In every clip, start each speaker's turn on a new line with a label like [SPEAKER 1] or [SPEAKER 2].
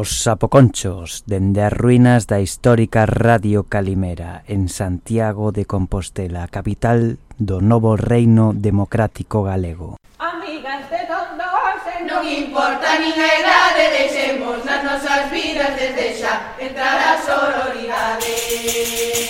[SPEAKER 1] Os sapoconchos dende as ruínas da histórica Radio Calimera en Santiago de Compostela, capital do novo reino democrático galego.
[SPEAKER 2] Amigas de todos, non importa nin a edade, deixemos nas nosas vidas desde xa entrar a sororidade.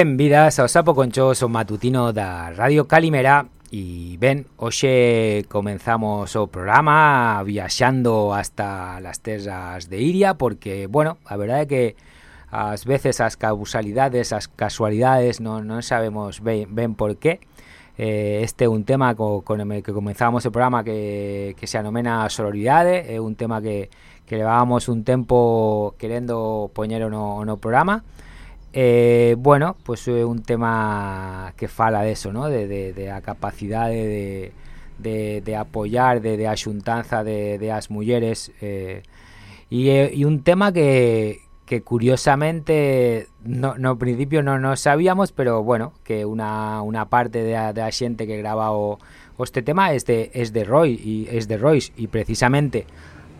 [SPEAKER 3] Benvidas ao Sapo Conchoso matutino da Radio Calimera. E ben, hoxe comenzamos o programa viaxando hasta las terras de Iria Porque, bueno, a verdade é que ás veces as causalidades, as casualidades non, non sabemos ben, ben por qué. Eh, Este é un tema co, con el que comenzamos o programa que, que se anomena sororidade. É un tema que, que levábamos un tempo querendo poñer no, no programa. E Eh, bueno, pues é un tema que fala de eso, ¿no? de, de, de a capacidade de, de, de apoyar, de, de de, de as mulleres eh, un tema que, que curiosamente no, no principio non no sabíamos, pero bueno, que una, parte da, da xente que graba o, este tema es de, de Roy e es de Royce e precisamente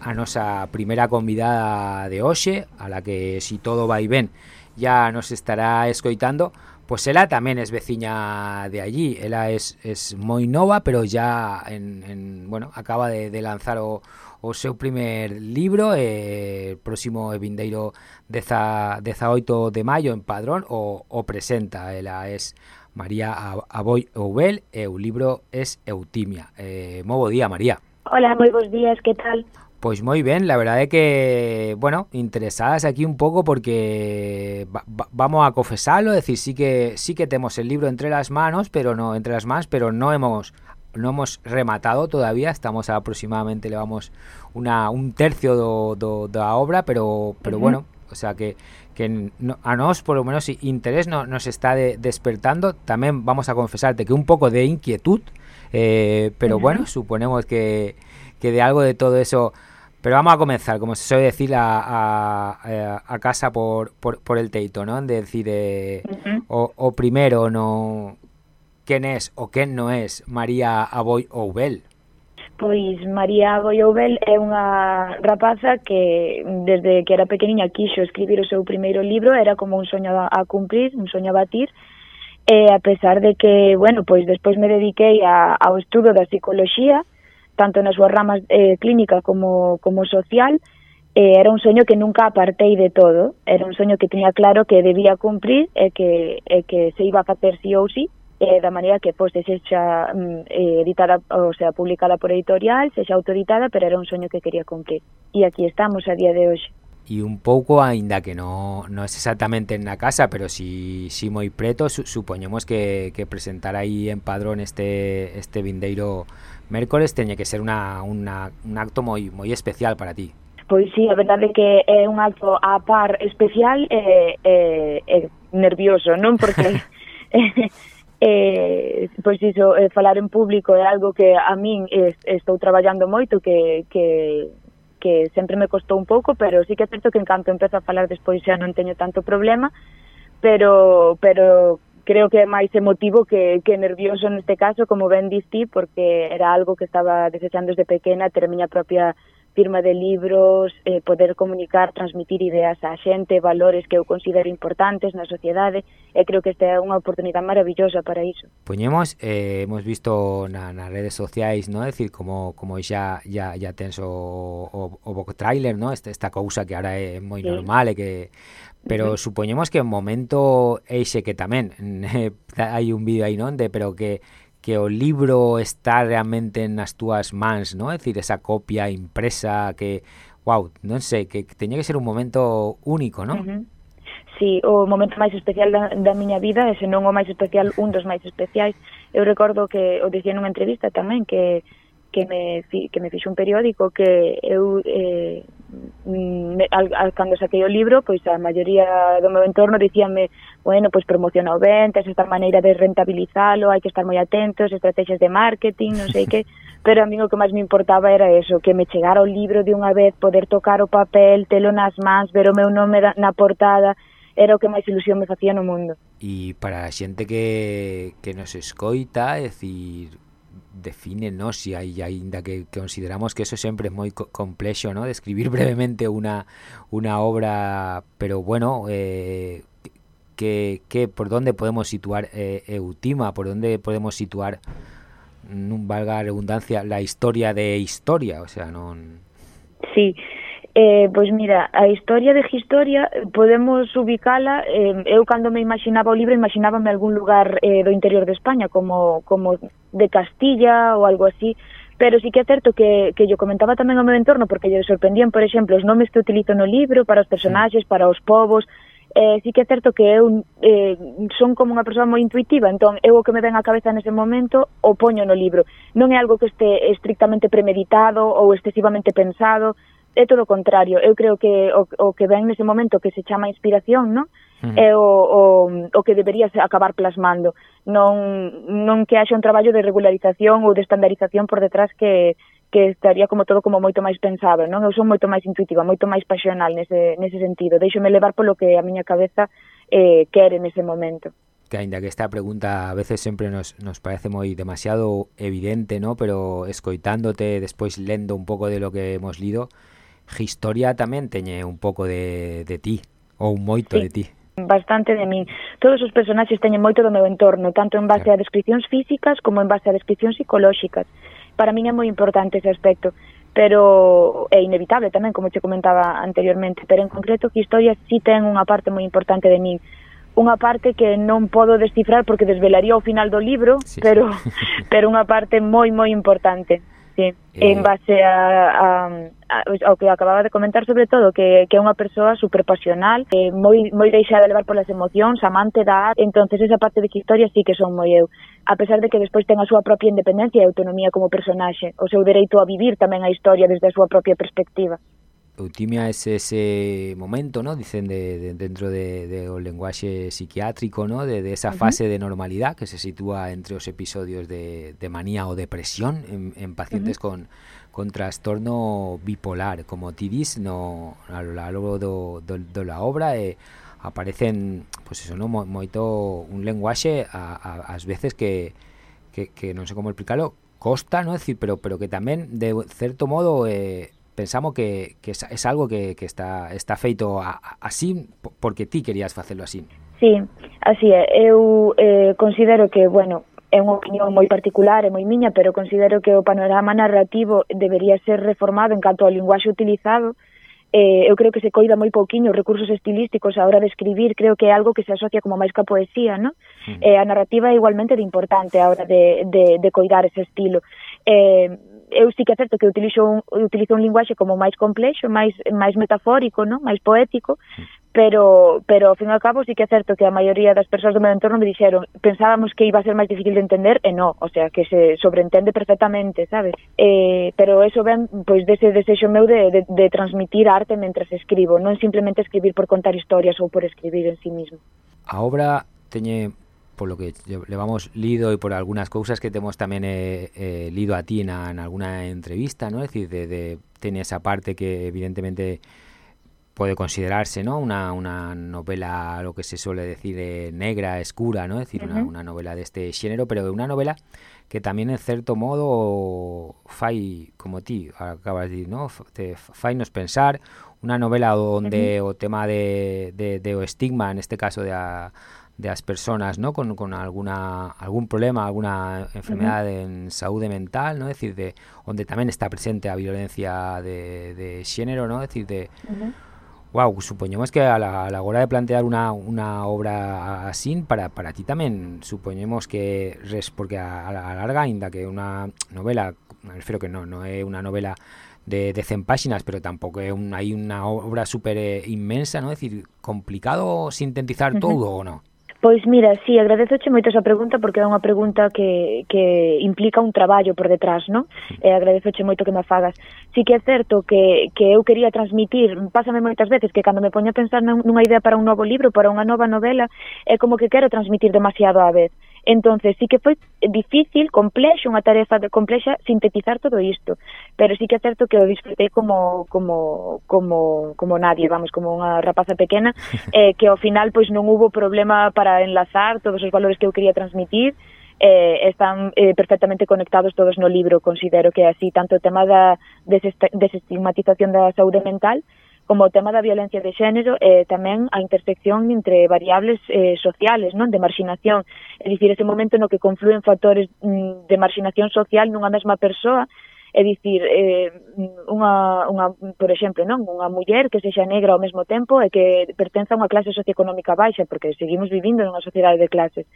[SPEAKER 3] a nosa primeira convidada de hoxe, a la que si todo vai ben ya nos estará escoitando, pois ela tamén es veciña de allí, ela es, es moi nova, pero ya en, en, bueno, acaba de, de lanzar o, o seu primer libro eh, próximo e vindeiro 18 de maio en Padrón o, o presenta, ela es María Aboy Oubel e o libro es Eutimia. Eh, moi bo día, María.
[SPEAKER 4] Hola, moi bons días, que tal?
[SPEAKER 3] Pues muy bien, la verdad es que, bueno, interesadas aquí un poco porque va, va, vamos a confesarlo, es decir, sí que sí que tenemos el libro entre las manos, pero no entre las manos, pero no hemos no hemos rematado todavía, estamos aproximadamente le vamos una un tercio do, da obra, pero pero uh -huh. bueno, o sea que que no, a nos por lo menos interés no, nos está de, despertando, también vamos a confesarte que un poco de inquietud, eh, pero uh -huh. bueno, suponemos que que de algo de todo eso Pero vamos a comenzar, como se suele decir, a, a, eh, a casa por, por, por, el teito, ¿no? De decir, eh, uh -huh. o, o, primero, no ¿quién es o quién no es María Aboy Oubel?
[SPEAKER 4] Pois María Aboy Oubel é unha rapaza que desde que era pequeniña quixo escribir o seu primeiro libro, era como un soño a cumprir, un soño a batir, e a pesar de que, bueno, pois despois me dediquei a, ao estudo da psicología, tanto nas súas ramas eh, clínica como, como social, eh, era un soño que nunca apartei de todo, era un soño que tiña claro que debía cumprir e eh, que, e eh, que se iba a facer sí ou sí, eh, da maneira que pois, sexa mm, eh, editada, o sea, publicada por editorial, sexa autoeditada, pero era un soño que quería cumprir. E aquí estamos a día de hoxe.
[SPEAKER 3] E un pouco, aínda que non no es exactamente na casa, pero si, si moi preto, su, supoñemos que, que presentar aí en padrón este, este vindeiro Mércores teñe que ser una, una, un acto moi, moi especial para ti.
[SPEAKER 4] Pois sí, a verdade é que é un acto a par especial e, e, e nervioso, non? Porque eh, pois iso, eh, falar en público é algo que a min es, estou traballando moito, que, que, que sempre me costou un pouco, pero sí que é certo que en canto empezo a falar despois xa non teño tanto problema, pero pero creo que é máis emotivo que, que nervioso neste caso, como ben diste, porque era algo que estaba desechando desde pequena, ter a miña propia firma de libros, eh, poder comunicar, transmitir ideas á xente, valores que eu considero importantes na sociedade, e creo que esta é unha oportunidade maravillosa para iso.
[SPEAKER 3] Poñemos, eh, hemos visto na, nas redes sociais, no? decir, como, como xa, xa, xa tens o, o, o book trailer, no? Esta, esta cousa que ahora é moi sí. normal e que Pero uh -huh. supoñemos que en momento ese que tamén hai un vídeo aí, non, de pero que que o libro está realmente nas túas mans, non? É dicir, esa copia impresa que, wow, non sei, que, que teña que ser un momento único, non? Uh
[SPEAKER 4] -huh. Sí, o momento máis especial da, da miña vida, e senón o máis especial, un dos máis especiais. Eu recordo que o dicía nunha entrevista tamén que que me, que me fixo un periódico que eu eh, Mm, me, al, al, cando saquei o libro, pois a maioría do meu entorno dicíanme, bueno, pois promociona o ben, tens esta maneira de rentabilizalo, hai que estar moi atentos, estrategias de marketing, non sei que, pero a mí o que máis me importaba era eso, que me chegara o libro de unha vez, poder tocar o papel, telo nas mans, ver o meu nome na portada, era o que máis ilusión me facía no mundo.
[SPEAKER 3] E para a xente que, que nos escoita, é dicir, defínenos si hai aínda que consideramos que eso sempre é moi complexo, ¿no? de escribir brevemente unha unha obra, pero bueno, eh, que, que por donde podemos situar eh, Eutima, por donde podemos situar non valga a redundancia la historia de historia, o sea, non
[SPEAKER 4] Sí, Eh, pois mira, a historia de Historia eh, podemos ubicala, eh, eu cando me imaginaba o libro imaginábame algún lugar eh, do interior de España, como, como de Castilla ou algo así, pero sí que é certo que, que yo comentaba tamén ao meu entorno porque lle sorprendían, por exemplo, os nomes que utilizo no libro para os personaxes, para os povos, eh, sí que é certo que eu eh, son como unha persoa moi intuitiva, entón eu o que me ven á cabeza nese momento o poño no libro. Non é algo que este estrictamente premeditado ou excesivamente pensado, é todo o contrario. Eu creo que o, o que ven nese momento que se chama inspiración, non? É o, o, o que deberías acabar plasmando. Non, non que haxa un traballo de regularización ou de estandarización por detrás que, que estaría como todo como moito máis pensado. non? Eu son moito máis intuitiva, moito máis pasional nese, nese sentido. Deixome levar polo que a miña cabeza eh, quere nese momento
[SPEAKER 3] que aínda que esta pregunta a veces sempre nos, nos parece moi demasiado evidente, ¿no? pero escoitándote, despois lendo un pouco de lo que hemos lido, Historia tamén teñe un pouco de, de ti, ou moito sí. de ti
[SPEAKER 4] bastante de min. Todos os personaxes teñen moito do meu entorno, tanto en base a descripcións físicas como en base a descripcións psicolóxicas. Para min é moi importante ese aspecto, pero é inevitable tamén, como che comentaba anteriormente, pero en concreto que historia sí ten unha parte moi importante de min. Unha parte que non podo descifrar porque desvelaría o final do libro, sí, pero sí. pero unha parte moi moi importante sí. Eh... En base a, a, a, ao que acababa de comentar, sobre todo, que, que é unha persoa superpasional, eh, moi, moi deixada levar polas emocións, amante da arte, entonces esa parte de que historia sí que son moi eu. A pesar de que despois ten a súa propia independencia e autonomía como personaxe, o seu dereito a vivir tamén a historia desde a súa propia perspectiva
[SPEAKER 3] eutimia es ese momento, ¿no? Dicen de, de dentro de, de, o lenguaxe psiquiátrico, ¿no? De, de esa uh -huh. fase de normalidad que se sitúa entre os episodios de, de manía o depresión en, en pacientes uh -huh. con, con trastorno bipolar. Como ti dis, no, a lo largo do, do, do la obra eh, aparecen, pues eso, ¿no? Moito un lenguaxe a, a, as veces que, que, que non sei como explicarlo, costa, ¿no? Es decir, pero pero que tamén de certo modo eh, pensamos que, que es, es, algo que, que está, está feito a, a, así porque ti querías facelo así.
[SPEAKER 4] Sí, así é. Eu eh, considero que, bueno, é unha opinión moi particular e moi miña, pero considero que o panorama narrativo debería ser reformado en canto ao linguaxe utilizado. Eh, eu creo que se coida moi pouquiño os recursos estilísticos a hora de escribir, creo que é algo que se asocia como máis ca poesía, ¿no? Uh -huh. eh, a narrativa é igualmente de importante a hora de, de, de coidar ese estilo. Eh, eu sí que é certo que utilizo un, utilizo un linguaxe como máis complexo, máis máis metafórico, non? máis poético, pero pero ao fin e ao cabo sí que é certo que a maioría das persoas do meu entorno me dixeron pensábamos que iba a ser máis difícil de entender e non, o sea, que se sobreentende perfectamente, sabes? Eh, pero eso ven pois dese desexo meu de, de, de transmitir arte mentres escribo, non simplemente escribir por contar historias ou por escribir en sí mismo.
[SPEAKER 3] A obra teñe por lo que le vamos lido y por algunas cosas que tenemos también eh, eh, lido a ti en, en, alguna entrevista, ¿no? Es decir, de, de, tiene esa parte que evidentemente puede considerarse, ¿no? Una, una novela, lo que se suele decir, de negra, escura, ¿no? Es decir, uh -huh. una, una, novela de este género, pero de una novela que también en cierto modo fai, como ti acabas de decir, ¿no? Te fai nos pensar, una novela donde uh -huh. o tema de, de, de, o estigma, en este caso de a, de las personas ¿no? con, con alguna algún problema, alguna enfermedad uh -huh. en saúde mental, ¿no? Es decir, de donde tamén está presente a violencia de, de xénero, ¿no? Es decir, de uh -huh. Wow, supoñemos que a la, a la hora de plantear una, una obra así, para, para ti tamén supoñemos que, res, porque a, a la larga, ainda que una novela, me refiero que no, no é unha novela de, de 100 páxinas, pero tampouco é un, hai unha obra super eh, inmensa, ¿no? Es decir, complicado sintetizar uh -huh. todo ou non?
[SPEAKER 4] Pois mira, sí, agradezoche moito esa pregunta porque é unha pregunta que, que implica un traballo por detrás, non? E agradezoche moito que me fagas. Sí que é certo que, que eu quería transmitir, pásame moitas veces que cando me poño a pensar nunha idea para un novo libro, para unha nova novela, é como que quero transmitir demasiado á vez. Entonces, sí que foi difícil, complexo, unha tarefa de complexa sintetizar todo isto, pero sí que é certo que o disfrutei como como como como nadie, vamos, como unha rapaza pequena, eh, que ao final pois non hubo problema para enlazar todos os valores que eu quería transmitir, eh, están eh, perfectamente conectados todos no libro, considero que así, tanto o tema da desestigmatización da saúde mental, como o tema da violencia de xénero e eh, tamén a intersección entre variables eh, sociales, non de marxinación, é dicir, ese momento no que confluen factores mm, de marxinación social nunha mesma persoa É dicir, eh, unha, unha, por exemplo, non unha muller que sexa negra ao mesmo tempo e que pertenza a unha clase socioeconómica baixa, porque seguimos vivindo nunha sociedade de clases.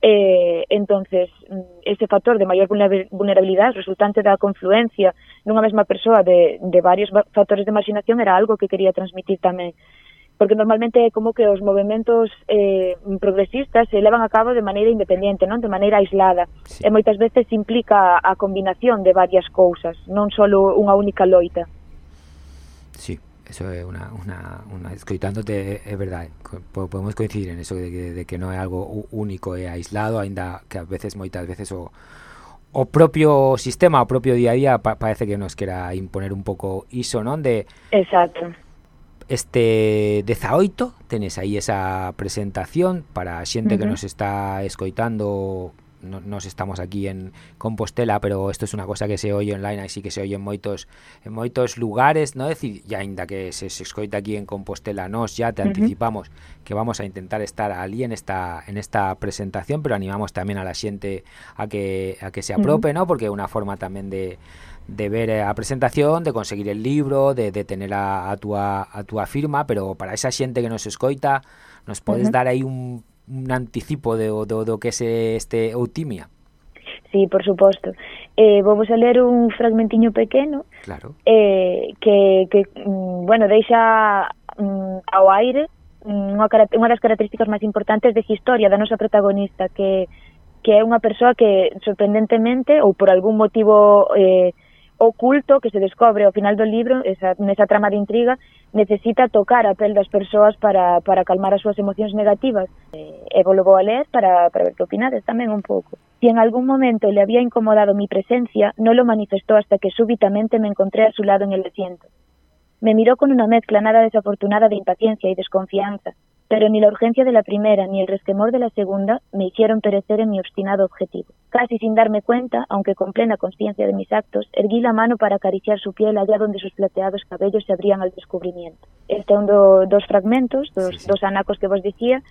[SPEAKER 4] Eh, entonces, mm, ese factor de maior vulnerabilidade resultante da confluencia nunha mesma persoa de, de varios factores de marginación era algo que quería transmitir tamén porque normalmente é como que os movimentos eh, progresistas se levan a cabo de maneira independente, non de maneira aislada. Sí. E moitas veces implica a combinación de varias cousas, non só unha única loita.
[SPEAKER 3] Sí, eso é unha, unha, unha escoitándote é verdade, podemos coincidir en eso de que, de que non é algo único e aislado, aínda que a veces moitas veces o o propio sistema, o propio día a día pa parece que nos quera imponer un pouco iso, non? De
[SPEAKER 4] Exacto
[SPEAKER 3] este 18 tenes aí esa presentación para a xente uh -huh. que nos está escoitando no, nos estamos aquí en Compostela, pero isto é es unha cosa que se oye online, así que se oye en moitos en moitos lugares, no decir, ya ainda que se, se escoita aquí en Compostela, nos ya te uh -huh. anticipamos que vamos a intentar estar ali en esta en esta presentación, pero animamos tamén a la xente a que a que se aprope, uh -huh. no? Porque é unha forma tamén de de ver eh, a presentación, de conseguir el libro, de, de tener a, a túa a túa firma, pero para esa xente que nos escoita, nos podes uh -huh. dar aí un, un anticipo de, do, do que é este Eutimia?
[SPEAKER 4] Sí, por suposto. Eh, vamos a ler un fragmentiño pequeno
[SPEAKER 3] claro.
[SPEAKER 4] eh, que, que, mm, bueno, deixa mm, ao aire unha, unha das características máis importantes desa historia da nosa protagonista, que, que é unha persoa que, sorprendentemente, ou por algún motivo... Eh, oculto que se descobre ao final do libro, esa, trama de intriga, necesita tocar a pel das persoas para, para calmar as súas emocións negativas. E, vou vou a ler para, para ver que opinades tamén un pouco. Si en algún momento le había incomodado mi presencia, no lo manifestó hasta que súbitamente me encontré a su lado en el asiento. Me miró con una mezcla nada desafortunada de impaciencia y desconfianza, pero ni la urgencia de la primera ni el resquemor de la segunda me hicieron perecer en mi obstinado objetivo. Casi sin darme cuenta, aunque con plena conciencia de mis actos, erguí la mano para acariciar su piel allá donde sus plateados cabellos se abrían al descubrimiento. Este un do, dos fragmentos, dos, sí, sí. dos anacos que vos dicía,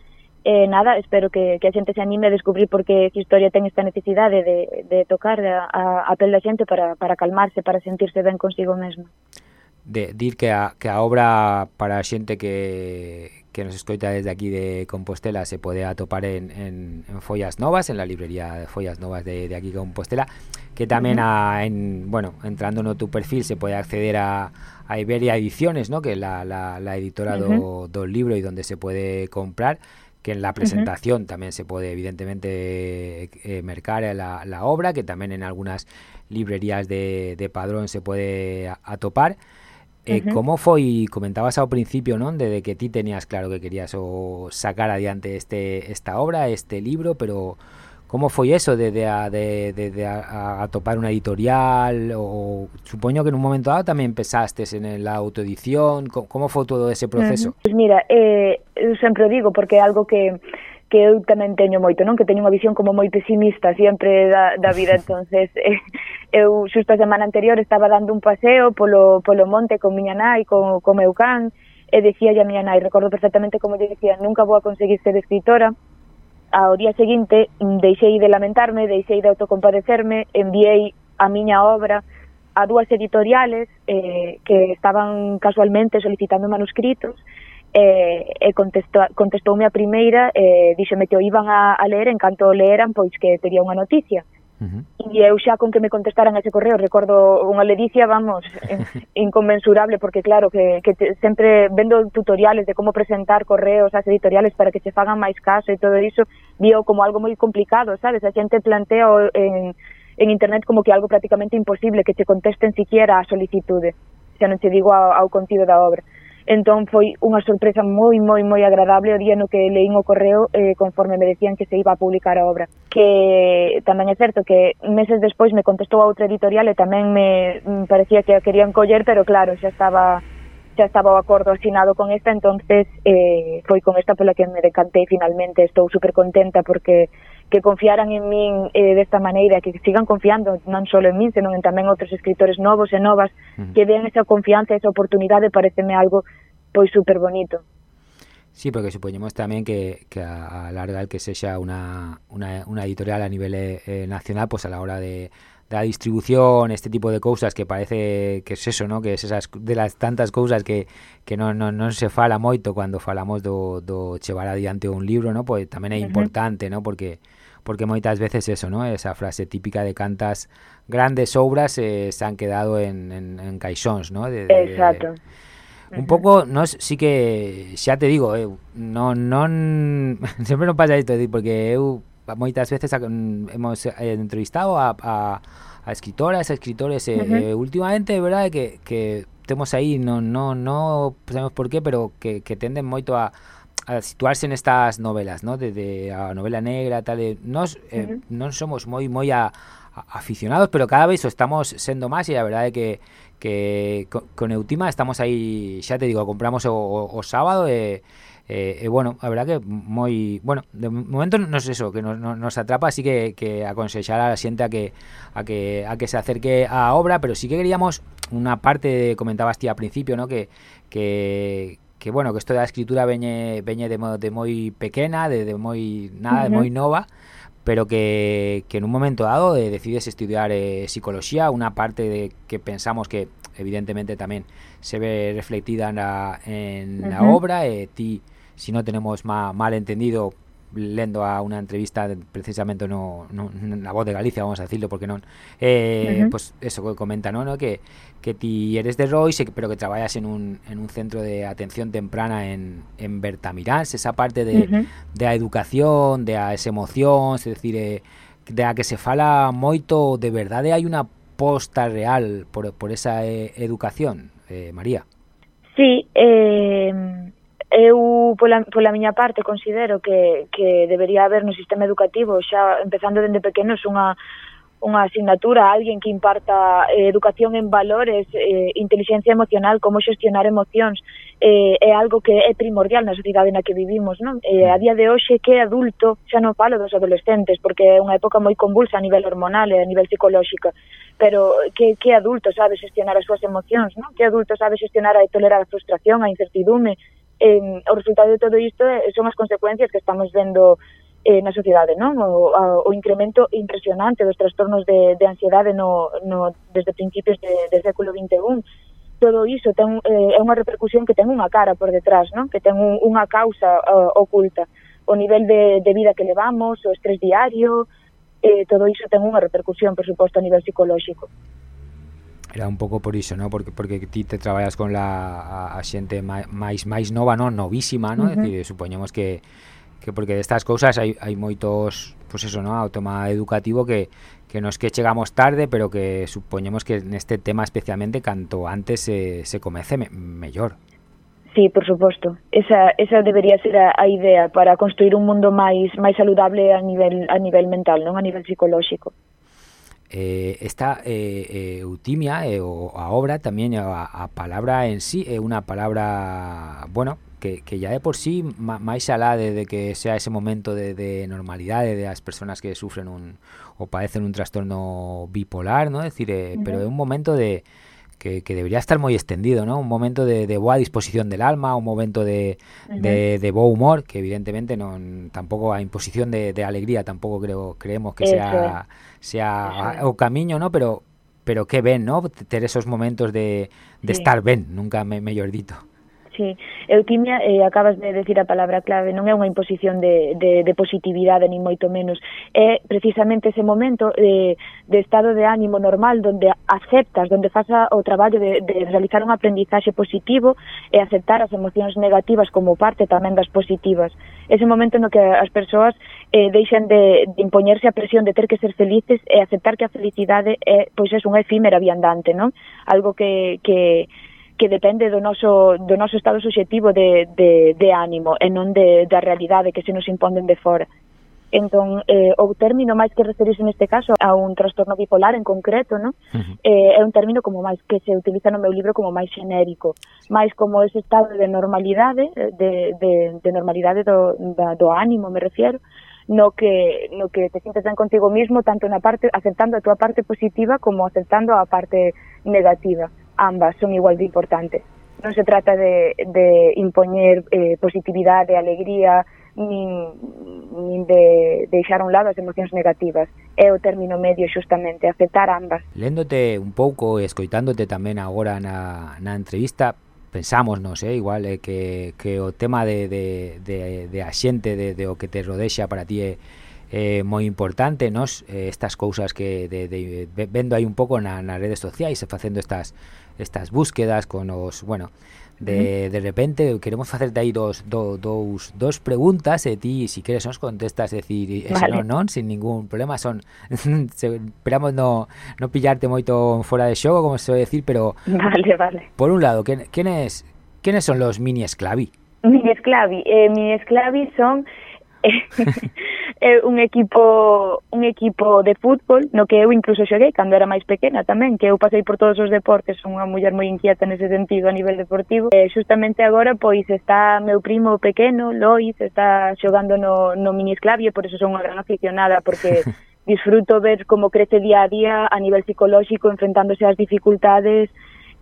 [SPEAKER 4] eh, nada, espero que, que a xente se anime a descubrir porque esa historia ten esta necesidade de, de tocar a, a, a pel da xente para, para calmarse, para sentirse ben consigo mesmo
[SPEAKER 3] de dir que a, que a obra para a xente que, que nos escoita desde aquí de Compostela se pode atopar en, en, en Follas Novas, en la librería de Follas Novas de, de aquí Compostela, que tamén uh -huh. a, en, bueno, entrando no tu perfil se pode acceder a, a Iberia Ediciones, ¿no? que é la, la, la editora uh -huh. do libro e donde se pode comprar, que en la presentación uh -huh. tamén se pode evidentemente eh, mercar la, la obra, que tamén en algunhas librerías de, de Padrón se pode atopar. Eh, uh -huh. Como foi, comentabas ao principio, non, de, de que ti tenías claro que querías o sacar adiante este esta obra, este libro, pero como foi eso de, de, de, de, de a, a topar unha editorial o supoño que en un momento dado tamén empezastes en la autoedición, como, como foi todo ese proceso? Uh
[SPEAKER 4] -huh. Pues mira, eh, sempre digo porque é algo que que eu tamén teño moito, non? Que teño unha visión como moi pesimista sempre da, da vida, entonces eh, eu xusto a semana anterior estaba dando un paseo polo, polo monte con miña nai, con, con meu can, e decía a miña nai, recordo perfectamente como lle decía, nunca vou a conseguir ser escritora, ao día seguinte deixei de lamentarme, deixei de autocompadecerme, enviei a miña obra a dúas editoriales eh, que estaban casualmente solicitando manuscritos, e, e contestou, contestoume a primeira e díxeme que o iban a, a ler en canto o leeran pois que tería unha noticia Uh -huh. E eu xa con que me contestaran ese correo recordo unha ledicia, vamos, inconmensurable, porque claro, que, que te, sempre vendo tutoriales de como presentar correos ás editoriales para que se fagan máis caso e todo iso, vio como algo moi complicado, sabes? A xente plantea en, en internet como que algo prácticamente imposible que che contesten siquiera a solicitude, xa non te digo ao, ao contido da obra. Entón foi unha sorpresa moi, moi, moi agradable o día no que leín o correo eh, conforme me decían que se iba a publicar a obra. Que tamén é certo que meses despois me contestou a outra editorial e tamén me mm, parecía que a querían coller, pero claro, xa estaba xa estaba o acordo asinado con esta, entonces eh, foi con esta pola que me decantei finalmente. Estou super contenta porque que confiaran en min eh, desta maneira, que sigan confiando non só en min, senón en tamén outros escritores novos e novas, uh -huh. que den esa confianza, esa oportunidade, pareceme algo pois super bonito.
[SPEAKER 3] Sí, porque supoñemos tamén que, que a, larga larga que sexa unha, unha, unha editorial a nivel eh, eh nacional, pois pues a la hora de da distribución, este tipo de cousas que parece que es eso, ¿no? que es esas de las tantas cousas que, que non, non, non se fala moito cando falamos do, do chevar adiante un libro, ¿no? pois pues tamén é importante, ¿no? porque porque moitas veces eso, ¿no? esa frase típica de cantas grandes obras eh, se han quedado en, en, en caixóns, ¿no? De, de,
[SPEAKER 4] Exacto.
[SPEAKER 3] De, un pouco no, sí que xa te digo, eu non non sempre non pasa isto, porque eu moitas veces a, hemos eh, entrevistado a, a, a escritoras, a escritores eh, uh -huh. eh, últimamente, verdade que que temos aí non non non sabemos por qué, pero que que tenden moito a a situarse en estas novelas, ¿no? De, de a novela negra, tal, de, nos, eh, uh -huh. non somos moi moi a, a, aficionados, pero cada vez o estamos sendo máis e a verdade é que que con, con Eutima estamos aí, xa te digo, compramos o, o, o sábado e eh, eh, bueno, a verdad que moi, bueno, de momento non é eso, que nos, nos atrapa, así que, que aconsexar a la xente a que, a que a que se acerque a obra, pero sí que queríamos unha parte, comentabas ti al principio, ¿no? que, que que bueno, que isto da escritura veñe veñe de, de moi pequena, de, de moi nada, uh -huh. de moi nova, pero que, que en un momento dado eh, decides estudiar eh, psicología, unha parte de que pensamos que evidentemente tamén se ve reflectida en uh -huh. la obra, eh, ti, si no tenemos ma, mal entendido, lendo a unha entrevista precisamente no, no, na voz de Galicia, vamos a decirlo, porque non eh, uh -huh. pues eso que comenta, ¿no? ¿no? Que, que ti eres de Roy pero que traballas en un, en un centro de atención temprana en, en Bertamirás, esa parte de, uh -huh. de a educación, de a esa emoción es dicir, eh, de a que se fala moito, de verdade hai unha posta real por, por esa eh, educación, eh, María?
[SPEAKER 4] Sí, eh, eu pola, pola miña parte considero que, que debería haber no sistema educativo xa empezando dende pequenos unha unha asignatura, alguén que imparta eh, educación en valores, eh, inteligencia emocional, como xestionar emocións, eh, é algo que é primordial na sociedade na que vivimos, non? Eh, a día de hoxe que adulto, xa non falo dos adolescentes, porque é unha época moi convulsa a nivel hormonal e a nivel psicolóxico, pero que, que adulto sabe xestionar as súas emocións, non? Que adulto sabe xestionar a tolerar a frustración, a incertidume, eh, o resultado de todo isto son as consecuencias que estamos vendo eh, na sociedade, non? O, a, o incremento impresionante dos trastornos de, de ansiedade no, no, desde principios de, de século XXI. Todo iso ten, eh, é unha repercusión que ten unha cara por detrás, non? Que ten un, unha causa uh, oculta. O nivel de, de vida que levamos, o estrés diario, eh, todo iso ten unha repercusión, por suposto, a nivel psicolóxico
[SPEAKER 3] era un pouco por iso, ¿no? porque porque ti te traballas con la a, a xente máis máis nova, non, novísima, ¿no? Uh -huh. Decir, supoñemos que que porque destas cousas hai hai moitos, pues eso, ¿no? o tema educativo que que nos que chegamos tarde, pero que supoñemos que neste tema especialmente canto antes se se comece me, mellor.
[SPEAKER 4] Sí, por suposto. Esa, esa debería ser a, a idea para construir un mundo máis máis saludable a nivel a nivel mental, non a nivel psicolóxico.
[SPEAKER 3] Eh, esta eh, eh, eutimia eh, o a obra tamén a, a palabra en sí é unha palabra bueno que, que ya de por sí máis alá de, de que sea ese momento de, de normalidade de as persoas que sufren un ou padecen un trastorno bipolar, ¿no? decir, eh, uh -huh. pero é un momento de que, que, debería estar moi extendido, ¿no? Un momento de, de boa disposición del alma, un momento de, uh -huh. de, de humor, que evidentemente non tampouco a imposición de, de alegría tampouco creo creemos que Eso. sea sea Eso. o camiño, ¿no? Pero pero que ben, ¿no? Ter esos momentos de, de sí. estar ben, nunca me mellor dito.
[SPEAKER 4] sí. Eutimia, eh, acabas de decir a palabra clave, non é unha imposición de, de, de positividade, ni moito menos. É precisamente ese momento de, de estado de ánimo normal donde aceptas, donde faz o traballo de, de realizar un aprendizaxe positivo e aceptar as emocións negativas como parte tamén das positivas. Ese momento no que as persoas eh, deixan de, de impoñerse a presión de ter que ser felices e aceptar que a felicidade é, pois é unha efímera viandante, non? Algo que, que, que depende do noso, do noso estado subjetivo de, de, de ánimo e non de, da realidade que se nos imponden de fora. Entón, eh, o término máis que referirse neste caso a un trastorno bipolar en concreto, no? Uh -huh. eh, é un término como máis que se utiliza no meu libro como máis xenérico, máis como ese estado de normalidade, de, de, de normalidade do, da, do ánimo, me refiero, no que no que te sientes ben contigo mismo tanto na parte aceptando a tua parte positiva como aceptando a parte negativa ambas son igual de importantes. Non se trata de, de impoñer eh, positividade, alegría, nin, nin de deixar a un lado as emocións negativas. É o término medio xustamente, aceptar ambas.
[SPEAKER 3] Léndote un pouco e escoitándote tamén agora na, na entrevista, pensamos, non sei, eh, igual eh, que, que o tema de, de, de, de a xente, de, de o que te rodexa para ti é, Eh, moi importante, nos eh, estas cousas que de, de, vendo aí un pouco na, nas redes sociais e facendo estas estas búsquedas con os, bueno, de, de repente queremos facerte aí dos, do, dous, dos preguntas e ti, si queres, nos contestas decir, eso vale. non, non, sin ningún problema son esperamos no, no pillarte moito fora de xogo, como se suele decir, pero
[SPEAKER 4] Vale, vale.
[SPEAKER 3] Por un lado, ¿quién, quiénes, quiénes son los mini esclavi?
[SPEAKER 4] Mini esclavi, eh, mini esclavi son é un equipo un equipo de fútbol no que eu incluso xoguei cando era máis pequena tamén, que eu pasei por todos os deportes, son unha muller moi inquieta nese sentido a nivel deportivo. E justamente agora pois está meu primo pequeno, Lois, está xogando no no minisclavie, por eso son unha gran aficionada porque disfruto ver como crece día a día a nivel psicolóxico enfrentándose ás dificultades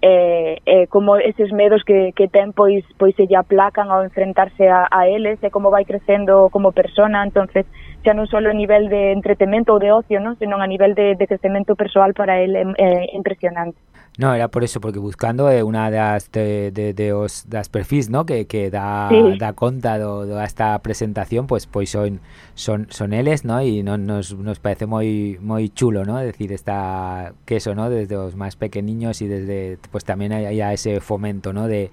[SPEAKER 4] eh, eh, como eses medos que, que ten pois pois se lle aplacan ao enfrentarse a, a eles e como vai crecendo como persona entonces xa non só a nivel de entretenimento ou de ocio, ¿no? senón a nivel de, de crecemento persoal para ele é eh, impresionante.
[SPEAKER 3] No, era por eso, porque buscando eh, una das de, de, de os das perfis, ¿no? Que, que da,
[SPEAKER 4] Sí.
[SPEAKER 3] da conta do, do esta presentación, pues pois son son son eles, ¿no? E non nos, nos parece moi moi chulo, ¿no? Decir esta que eso, ¿no? Desde os máis pequeniños e desde pues tamén hai, hai ese fomento, ¿no? De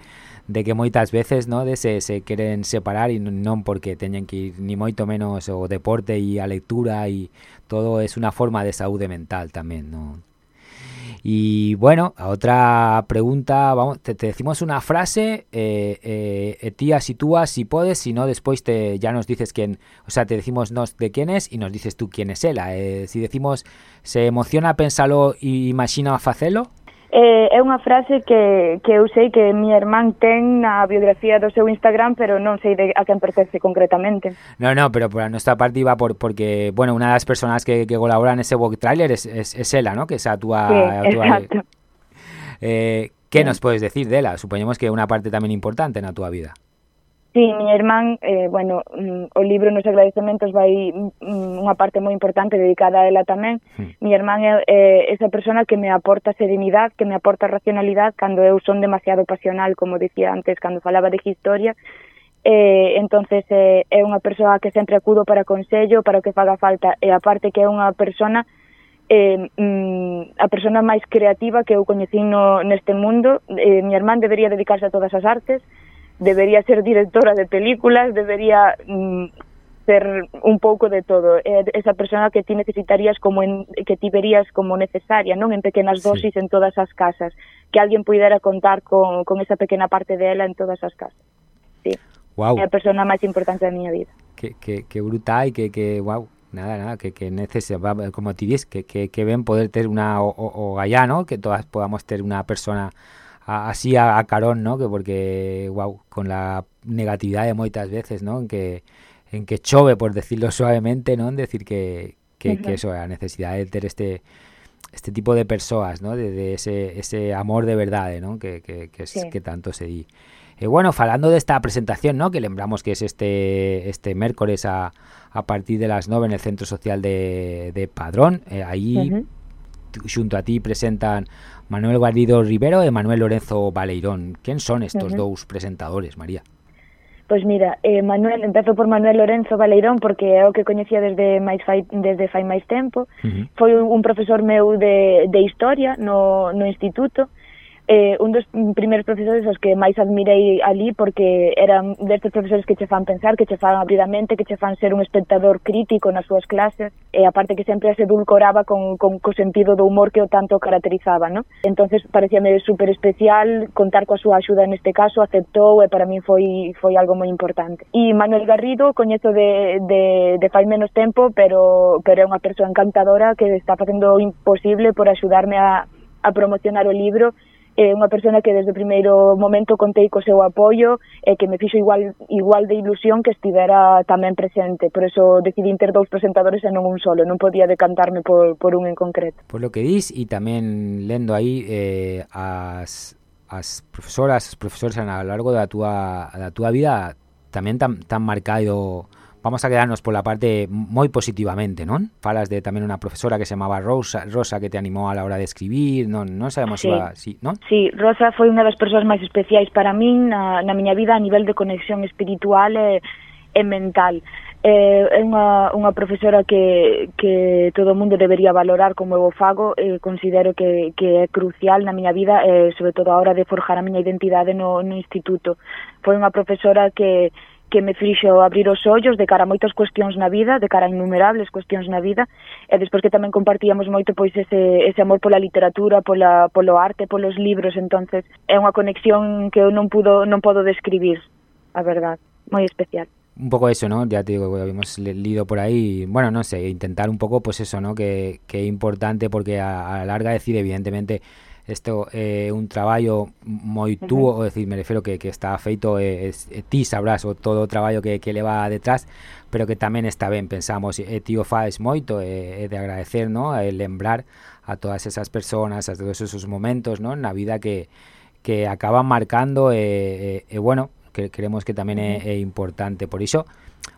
[SPEAKER 3] de que moitas veces, ¿no? De se, se queren separar e non non porque teñen que ir ni moito menos o deporte e a lectura e todo es unha forma de saúde mental tamén, ¿no? Y bueno, a otra pregunta, vamos, te, decimos una frase, eh, eh, eh, tía, si tú si puedes, si no, después te, ya nos dices quién, o sea, te decimos nos de quién es y nos dices tú quién es ela. Eh, si decimos, se emociona, pénsalo y imagina facelo.
[SPEAKER 4] Eh, é unha frase que, que eu sei que mi irmán ten na biografía do seu Instagram, pero non sei de a quen pertence concretamente.
[SPEAKER 3] No, no, pero por nuestra parte iba por, porque, bueno, una de las personas que, que colabora en ese book trailer es, es, es ela, ¿no? Que es a tua...
[SPEAKER 4] Sí,
[SPEAKER 3] a
[SPEAKER 4] exacto.
[SPEAKER 3] Eh, ¿Qué
[SPEAKER 4] Sí.
[SPEAKER 3] nos puedes decir de ela? Suponemos que una parte tamén importante na tua vida.
[SPEAKER 4] Sí, miña irmán, eh, bueno, mm, o libro nos agradecementos vai mm, unha parte moi importante dedicada a ela tamén.
[SPEAKER 3] Sí.
[SPEAKER 4] Miña irmán é é esa persona que me aporta serenidade, que me aporta racionalidade cando eu son demasiado pasional, como dicía antes, cando falaba de historia. Eh, entonces eh, é unha persoa que sempre acudo para consello, para o que faga falta, e aparte que é unha persona eh, mm, a persona máis creativa que eu coñecín no, neste mundo. Eh, miña irmán debería dedicarse a todas as artes, debería ser directora de películas, debería mm, ser un pouco de todo. É esa persona que ti necesitarías como en, que ti verías como necesaria, non en pequenas
[SPEAKER 3] Sí.
[SPEAKER 4] dosis en todas as casas, que alguén puidera contar con, con esa pequena parte dela en todas as casas. Sí,
[SPEAKER 3] Wow.
[SPEAKER 4] é a persona máis importante da miña vida.
[SPEAKER 3] que, que, que brutal que, que wow, nada, nada, que, que neces como te dices, que, que, que ven poder tener una, o, o, o gallá, ¿no? Que todas podamos tener una persona a- así a, a carón, ¿no? Que porque, wow, con la negatividad de moitas veces, ¿no? En que, en que chove, por decirlo suavemente, ¿no? En decir que, que, eso, la necesidad de tener este este tipo de persoas, ¿no? De, de ese, ese amor de verdade, ¿no? Que, que, que, es,
[SPEAKER 4] Sí.
[SPEAKER 3] que tanto se di. E bueno, falando desta presentación, ¿no? Que lembramos que es este este mércores a, a partir de las 9 en el Centro Social de, de Padrón. Eh, aí, xunto a ti, presentan Manuel Guardido Rivero e Manuel Lorenzo Baleirón. Quen son estos
[SPEAKER 4] uh -huh.
[SPEAKER 3] dous presentadores, María?
[SPEAKER 4] Pois mira, eh, Manuel, empezo por Manuel Lorenzo Baleirón porque é o que coñecía desde máis fai, desde fai máis tempo.
[SPEAKER 3] Uh -huh.
[SPEAKER 4] Foi un profesor meu de, de historia no, no instituto eh, un dos primeiros profesores os que máis admirei ali porque eran destes profesores que che fan pensar, que che fan abrir a mente, que che fan ser un espectador crítico nas súas clases e aparte que sempre se edulcoraba con, con co sentido do humor que o tanto caracterizaba, ¿no? entonces parecíame super especial contar coa súa axuda neste caso, aceptou e para min foi foi algo moi importante. E Manuel Garrido coñezo de, de, de fai menos tempo, pero, pero é unha persoa encantadora que está facendo o imposible por axudarme a, a promocionar o libro é unha persona que desde o primeiro momento contei co seu apoio e que me fixo igual igual de ilusión que estivera tamén presente. Por eso decidí ter dous presentadores e non un solo, non podía decantarme por, por un en concreto.
[SPEAKER 3] Por lo que dis, e tamén lendo aí eh, as, as profesoras, as profesores a lo largo da túa, da túa vida tamén tan, tan marcado vamos a quedarnos por la parte moi positivamente, non? Falas de tamén unha profesora que se chamaba Rosa, Rosa que te animou a la hora de escribir, non, non sabemos
[SPEAKER 4] sí.
[SPEAKER 3] iba, si, non?
[SPEAKER 4] Sí, Rosa foi unha das persoas máis especiais para min na, na miña vida a nivel de conexión espiritual e, e mental. Eh, é unha, unha profesora que, que todo o mundo debería valorar como eu o fago e considero que, que é crucial na miña vida e sobre todo a hora de forjar a miña identidade no, no instituto. Foi unha profesora que, que me fixo abrir os ollos de cara a moitas cuestións na vida, de cara a innumerables cuestións na vida, e despois que tamén compartíamos moito pois ese, ese amor pola literatura, pola, polo arte, polos libros, entonces é unha conexión que eu non pudo non podo describir, a verdad, moi especial.
[SPEAKER 3] Un poco eso, ¿no? Ya te digo, habíamos leído por ahí, bueno, no sé, intentar un poco pues eso, ¿no? Que, que é importante porque a, a la larga decir, evidentemente, isto é eh, un traballo moi túo, uh -huh. decir, me refiro que, que está feito, eh, es, eh, ti sabrás o todo o traballo que, que leva detrás, pero que tamén está ben, pensamos, e eh, tío faz moito, é eh, de agradecer, no? eh, lembrar a todas esas personas, a todos esos momentos no? na vida que, que acaban marcando, e, eh, eh, bueno, que creemos que tamén é, é importante, por iso,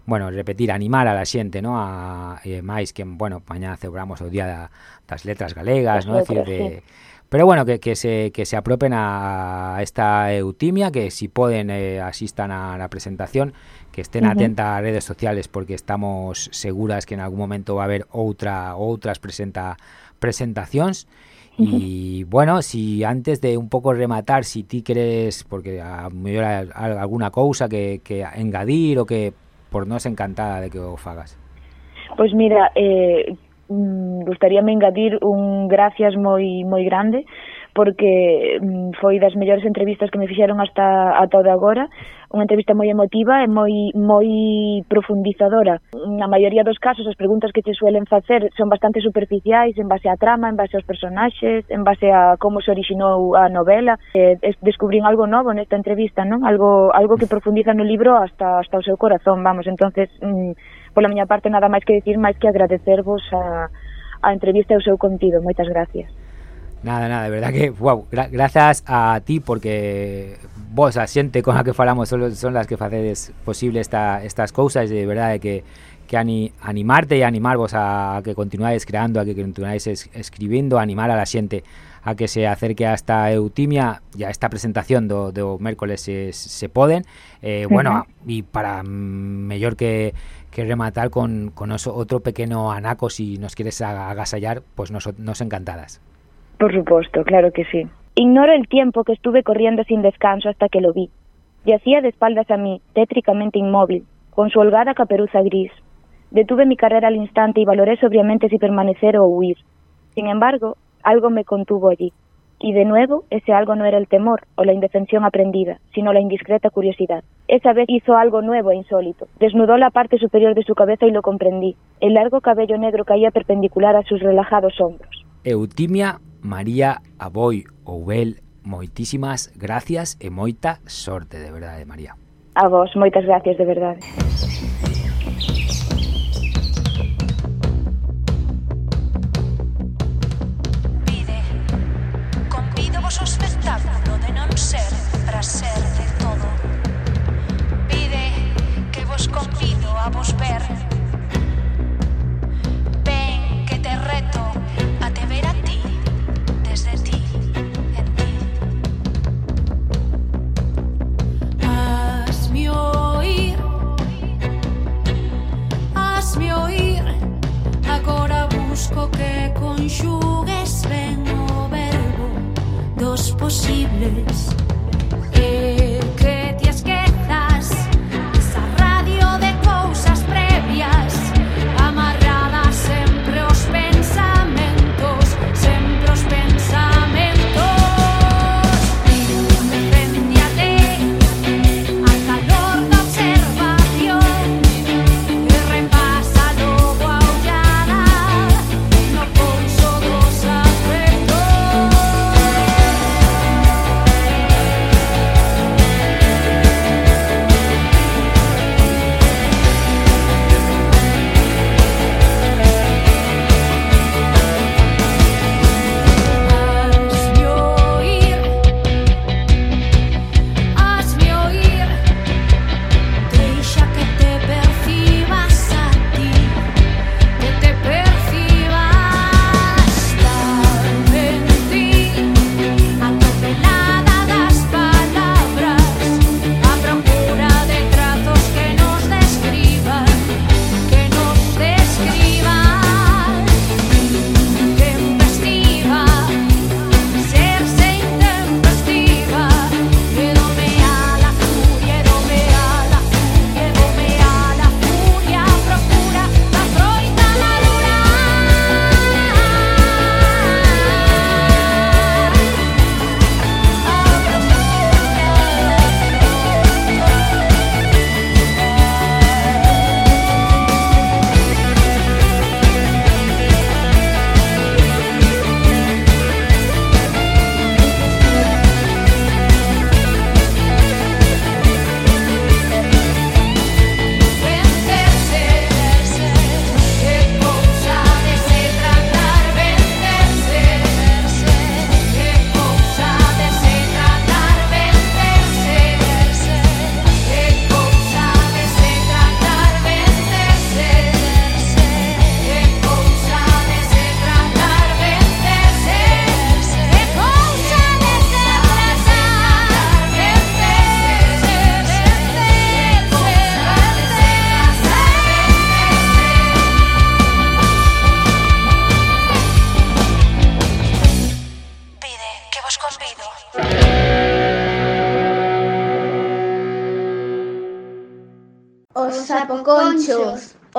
[SPEAKER 3] bueno, repetir, animar a la xente, ¿no? A, e máis que, bueno, mañá celebramos o Día da, das Letras Galegas, ¿no? Letras, decir, de, sí pero bueno, que, que, se, que se apropen a esta eutimia, que si poden eh, asistan a la presentación, que estén uh -huh. atentas a redes sociales porque estamos seguras que en algún momento va a haber outra outras presenta presentacións Uh -huh. Y bueno, si antes de un pouco rematar, si ti queres, porque a mellor alguna cousa que, que engadir o que por nos encantada de que o fagas.
[SPEAKER 4] Pois mira, eh, mm, gustaríame engadir un gracias moi moi grande porque mm, foi das mellores entrevistas que me fixeron hasta ata de agora, unha entrevista moi emotiva e moi moi profundizadora. Mm, na maioría dos casos as preguntas que che suelen facer son bastante superficiais en base á trama, en base aos personaxes, en base a como se orixinou a novela. Eh, descubrín algo novo nesta entrevista, non? Algo algo que profundiza no libro hasta hasta o seu corazón, vamos, entonces mm, Pola miña parte, nada máis que dicir, máis que agradecervos a, a entrevista e o seu contido. Moitas gracias.
[SPEAKER 3] Nada, nada, de verdad que, wow, gra grazas a ti porque vos, a xente con a que falamos son, son las que facedes posible esta, estas cousas e de verdade que que ani, animarte e animarvos a, a que continuáis creando, a que continuáis es, escribindo, animar a la xente a que se acerque a esta eutimia e a esta presentación do, do mércoles se, se poden. Eh, uh -huh. Bueno, e para mellor que que rematar con, con otro pequeño anaco si nos quieres agasallar, pues nos, nos encantadas.
[SPEAKER 4] Por supuesto, claro que sí. Ignoro el tiempo que estuve corriendo sin descanso hasta que lo vi. Yacía de espaldas a mí, tétricamente inmóvil, con su holgada caperuza gris. Detuve mi carrera al instante y valoré sobriamente si permanecer o huir. Sin embargo, algo me contuvo allí. Y de nuevo, ese algo no era el temor o la indefensión aprendida, sino la indiscreta curiosidad. Esa vez hizo algo nuevo e insólito. Desnudó la parte superior de su cabeza y lo comprendí. El largo cabello negro caía perpendicular a sus relajados hombros.
[SPEAKER 3] Eutimia María Aboy, Oubel, moitísimas gracias e moita sorte de verdade, María.
[SPEAKER 4] A vos, moitas gracias de verdade.
[SPEAKER 5] бабушка.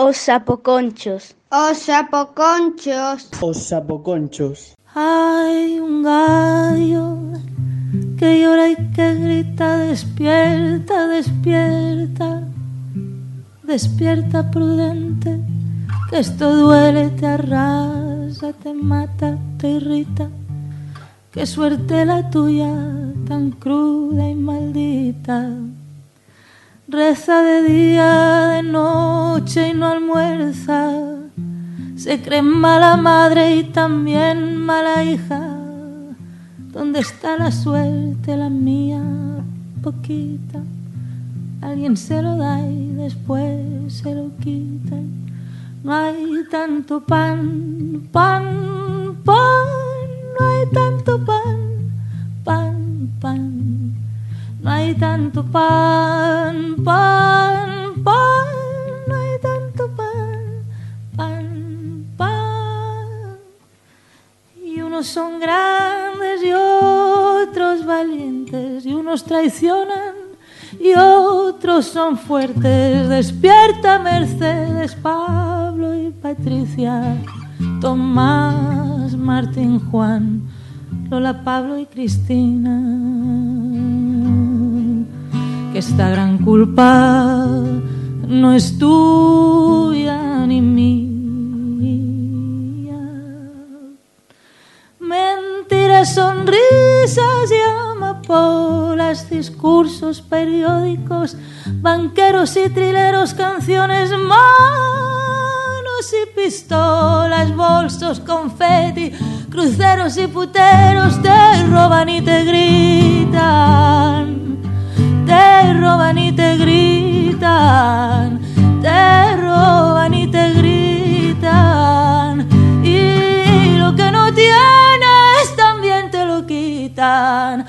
[SPEAKER 5] Os
[SPEAKER 6] sapoconchos.
[SPEAKER 7] Os sapoconchos.
[SPEAKER 6] Os sapoconchos.
[SPEAKER 8] Hay un gallo que llora y que grita, despierta, despierta, despierta prudente, que esto duele, te arrasa, te mata, te irrita. Qué suerte la tuya, tan cruda y maldita. Reza de día, de noche y no almuerza. Se cree mala madre y también mala hija. ¿Dónde está la suerte, la mía, poquita? Alguien se lo da y después se lo quita. No hay tanto pan, pan, pan, no hay tanto pan, pan, pan. No hay tanto pan, pan, pan, no hay tanto pan, pan, pan. Y unos son grandes y otros valientes, y unos traicionan y otros son fuertes. Despierta Mercedes, Pablo y Patricia, Tomás, Martín, Juan, Lola, Pablo y Cristina. Que esta gran culpa no es tuya ni mía. Mentiras, sonrisas y amapolas, discursos periódicos, banqueros y trileros, canciones, manos y pistolas, bolsos, confeti, cruceros y puteros, te roban y te gritan, te roban y te gritan, te roban y te gritan, y lo que no tienes también te lo quitan.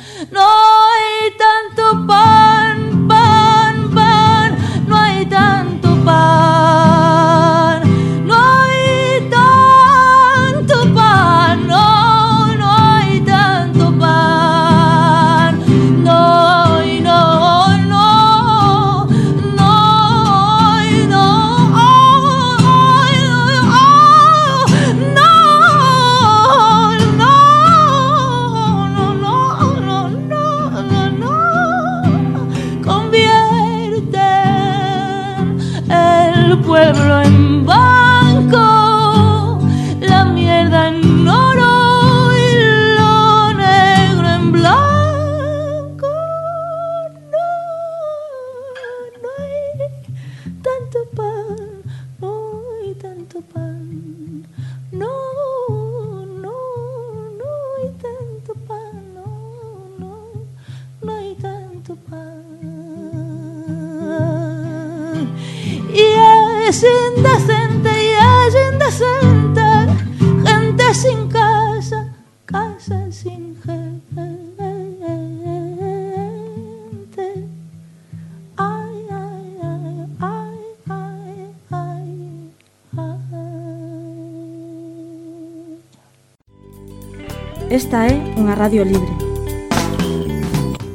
[SPEAKER 9] Esta é unha radio libre.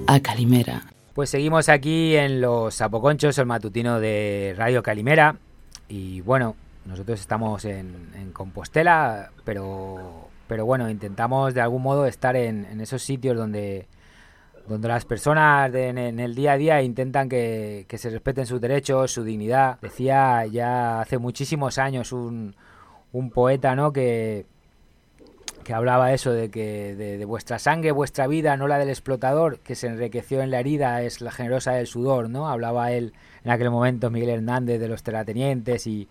[SPEAKER 10] A Calimera.
[SPEAKER 3] Pues seguimos aquí en los Sapoconchos, el matutino de Radio Calimera. Y bueno, nosotros estamos en, en Compostela, pero, pero bueno, intentamos de algún modo estar en, en esos sitios donde, donde las personas de- en, en el día a día intentan que, que se respeten sus derechos, su dignidad. Decía ya hace muchísimos años un, un poeta, ¿no? Que, que hablaba eso de que de, vuestra sangre, vuestra vida, no la del explotador, que se enriqueció en la herida, es la generosa del sudor, ¿no? Hablaba él en aquel momento, Miguel Hernández, de los terratenientes y,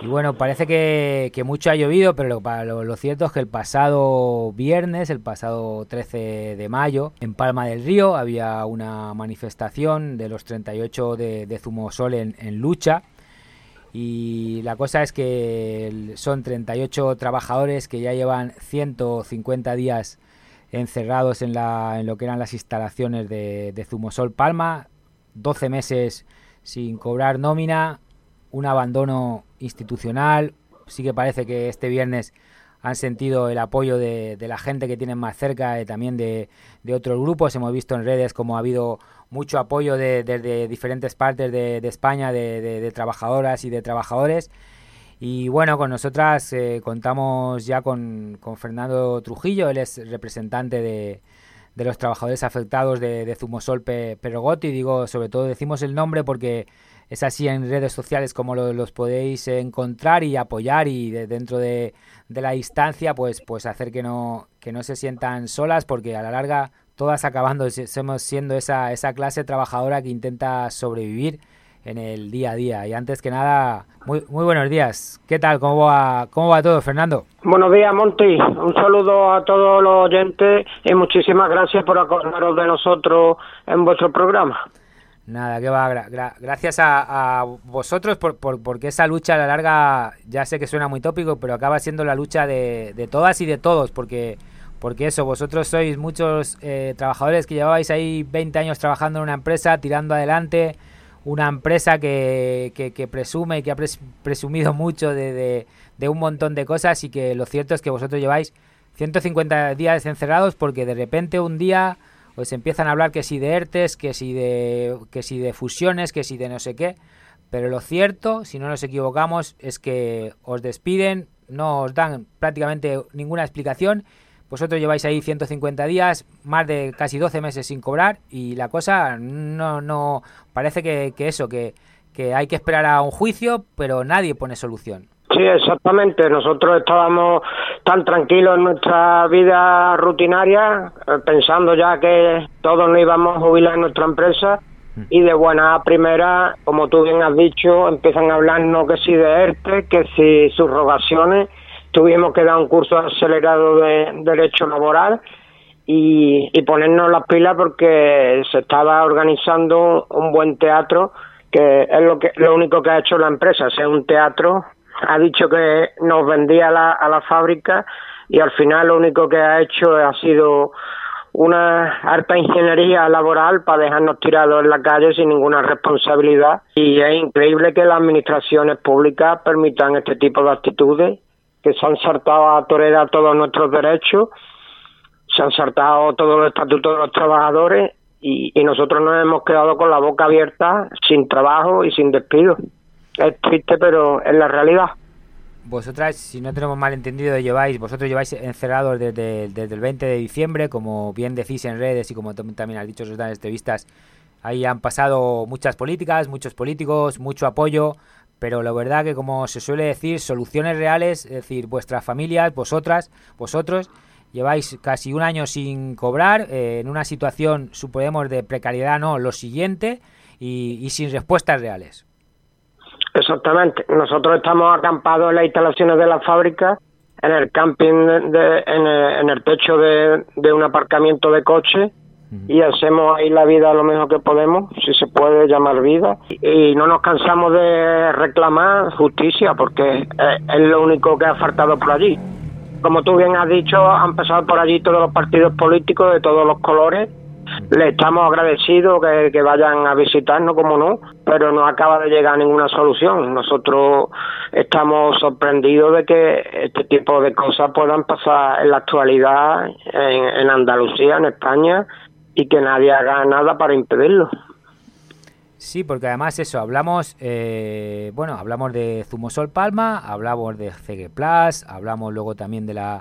[SPEAKER 3] y bueno, parece que, mucho ha llovido, pero lo- lo cierto es que el pasado viernes, el pasado 13 de mayo, en Palma del Río había una manifestación de los 38 de, de Zumosol en, en lucha. Y la cosa es que son 38 trabajadores que ya llevan 150 días encerrados en, la, en lo que eran las instalaciones de, de Zumosol Palma, 12 meses sin cobrar nómina, un abandono institucional. Sí que parece que este viernes han sentido el apoyo de, la gente que tienen más cerca y también de, de, otros grupos. Hemos visto en redes como ha habido mucho apoyo desde de, diferentes partes de, España, de, trabajadoras y de trabajadores. Y bueno, con nosotras eh, contamos ya con, Fernando Trujillo, él es representante de, los trabajadores afectados de, Zumosol Perogoti. Digo, sobre todo decimos el nombre porque es así en redes sociales como lo, los podéis encontrar y apoyar y dentro de, la distancia pues pues hacer que no que no se sientan solas porque a la larga todas acabando somos siendo esa esa clase trabajadora que intenta sobrevivir en el día a día. Y antes que nada muy muy buenos días. Qué tal cómo va cómo va todo Fernando
[SPEAKER 11] buenos días Monty. Un saludo a todos los oyentes y muchísimas gracias por acordaros de nosotros en vuestro programa
[SPEAKER 3] Nada, que va. gracias a, vosotros por, porque esa lucha a la larga, ya sé que suena muy tópico, pero acaba siendo la lucha de, todas y de todos, porque porque eso, vosotros sois muchos eh, trabajadores que llevabais ahí 20 años trabajando en una empresa, tirando adelante, una empresa que, que, presume y que ha presumido mucho de, de, un montón de cosas y que lo cierto es que vosotros lleváis 150 días encerrados porque de repente un día pues empiezan a hablar que si de ERTES, que si de, que si de fusiones, que si de no sé qué. Pero lo cierto, si no nos equivocamos, es que os despiden, no os dan prácticamente ninguna explicación. Vosotros lleváis ahí 150 días, más de casi 12 meses sin cobrar y la cosa no, no parece que, que eso, que, que hay que esperar a un juicio, pero nadie pone solución.
[SPEAKER 11] Sí, exactamente. Nosotros estábamos tan tranquilos en nuestra vida rutinaria, eh, pensando ya que todos nos íbamos a jubilar en nuestra empresa mm. y de buena a primera, como tú bien has dicho, empiezan a hablarnos que si de ERTE, que si subrogaciones, tuvimos que dar un curso acelerado de derecho laboral y, y ponernos las pilas porque se estaba organizando un buen teatro que es lo que lo único que ha hecho la empresa, sea un teatro ha dicho que nos vendía a la fábrica y al final lo único que ha hecho ha sido una harta ingeniería laboral para dejarnos tirados en la calle sin ninguna responsabilidad. Y es increíble que las administraciones públicas permitan este tipo de actitudes que se han saltado a torear todos nuestros derechos, se han saltado todos los estatutos de los trabajadores y, y nosotros nos hemos quedado con la boca abierta sin trabajo y sin despido es triste, pero es la realidad.
[SPEAKER 3] Vosotras, si no tenemos mal entendido, lleváis, vosotros lleváis encerrados desde, desde el 20 de diciembre, como bien decís en redes y como también has dicho en las entrevistas, ahí han pasado muchas políticas, muchos políticos, mucho apoyo, pero la verdad que como se suele decir, soluciones reales, es decir, vuestras familias, vosotras, vosotros, lleváis casi un año sin cobrar, eh, en una situación, suponemos, de precariedad, no, lo siguiente, y, y sin respuestas reales.
[SPEAKER 11] Exactamente. Nosotros estamos acampados en las instalaciones de la fábrica, en el camping, de, en, el, techo de, un aparcamiento de coche y hacemos ahí la vida lo mejor que podemos, si se puede llamar vida, y, no nos cansamos de reclamar justicia porque es lo único que ha faltado por allí. Como tú bien has dicho, han pasado por allí todos los partidos políticos de todos los colores le estamos agradecidos que, vayan a visitarnos, como no, pero no acaba de llegar ninguna solución. Nosotros estamos sorprendidos de que este tipo de cosas puedan pasar en la actualidad en, Andalucía, en España, y que nadie haga nada para impedirlo.
[SPEAKER 3] Sí, porque además eso, hablamos, eh, bueno, hablamos de Zumosol Palma, hablamos de CG Plus, hablamos luego también de la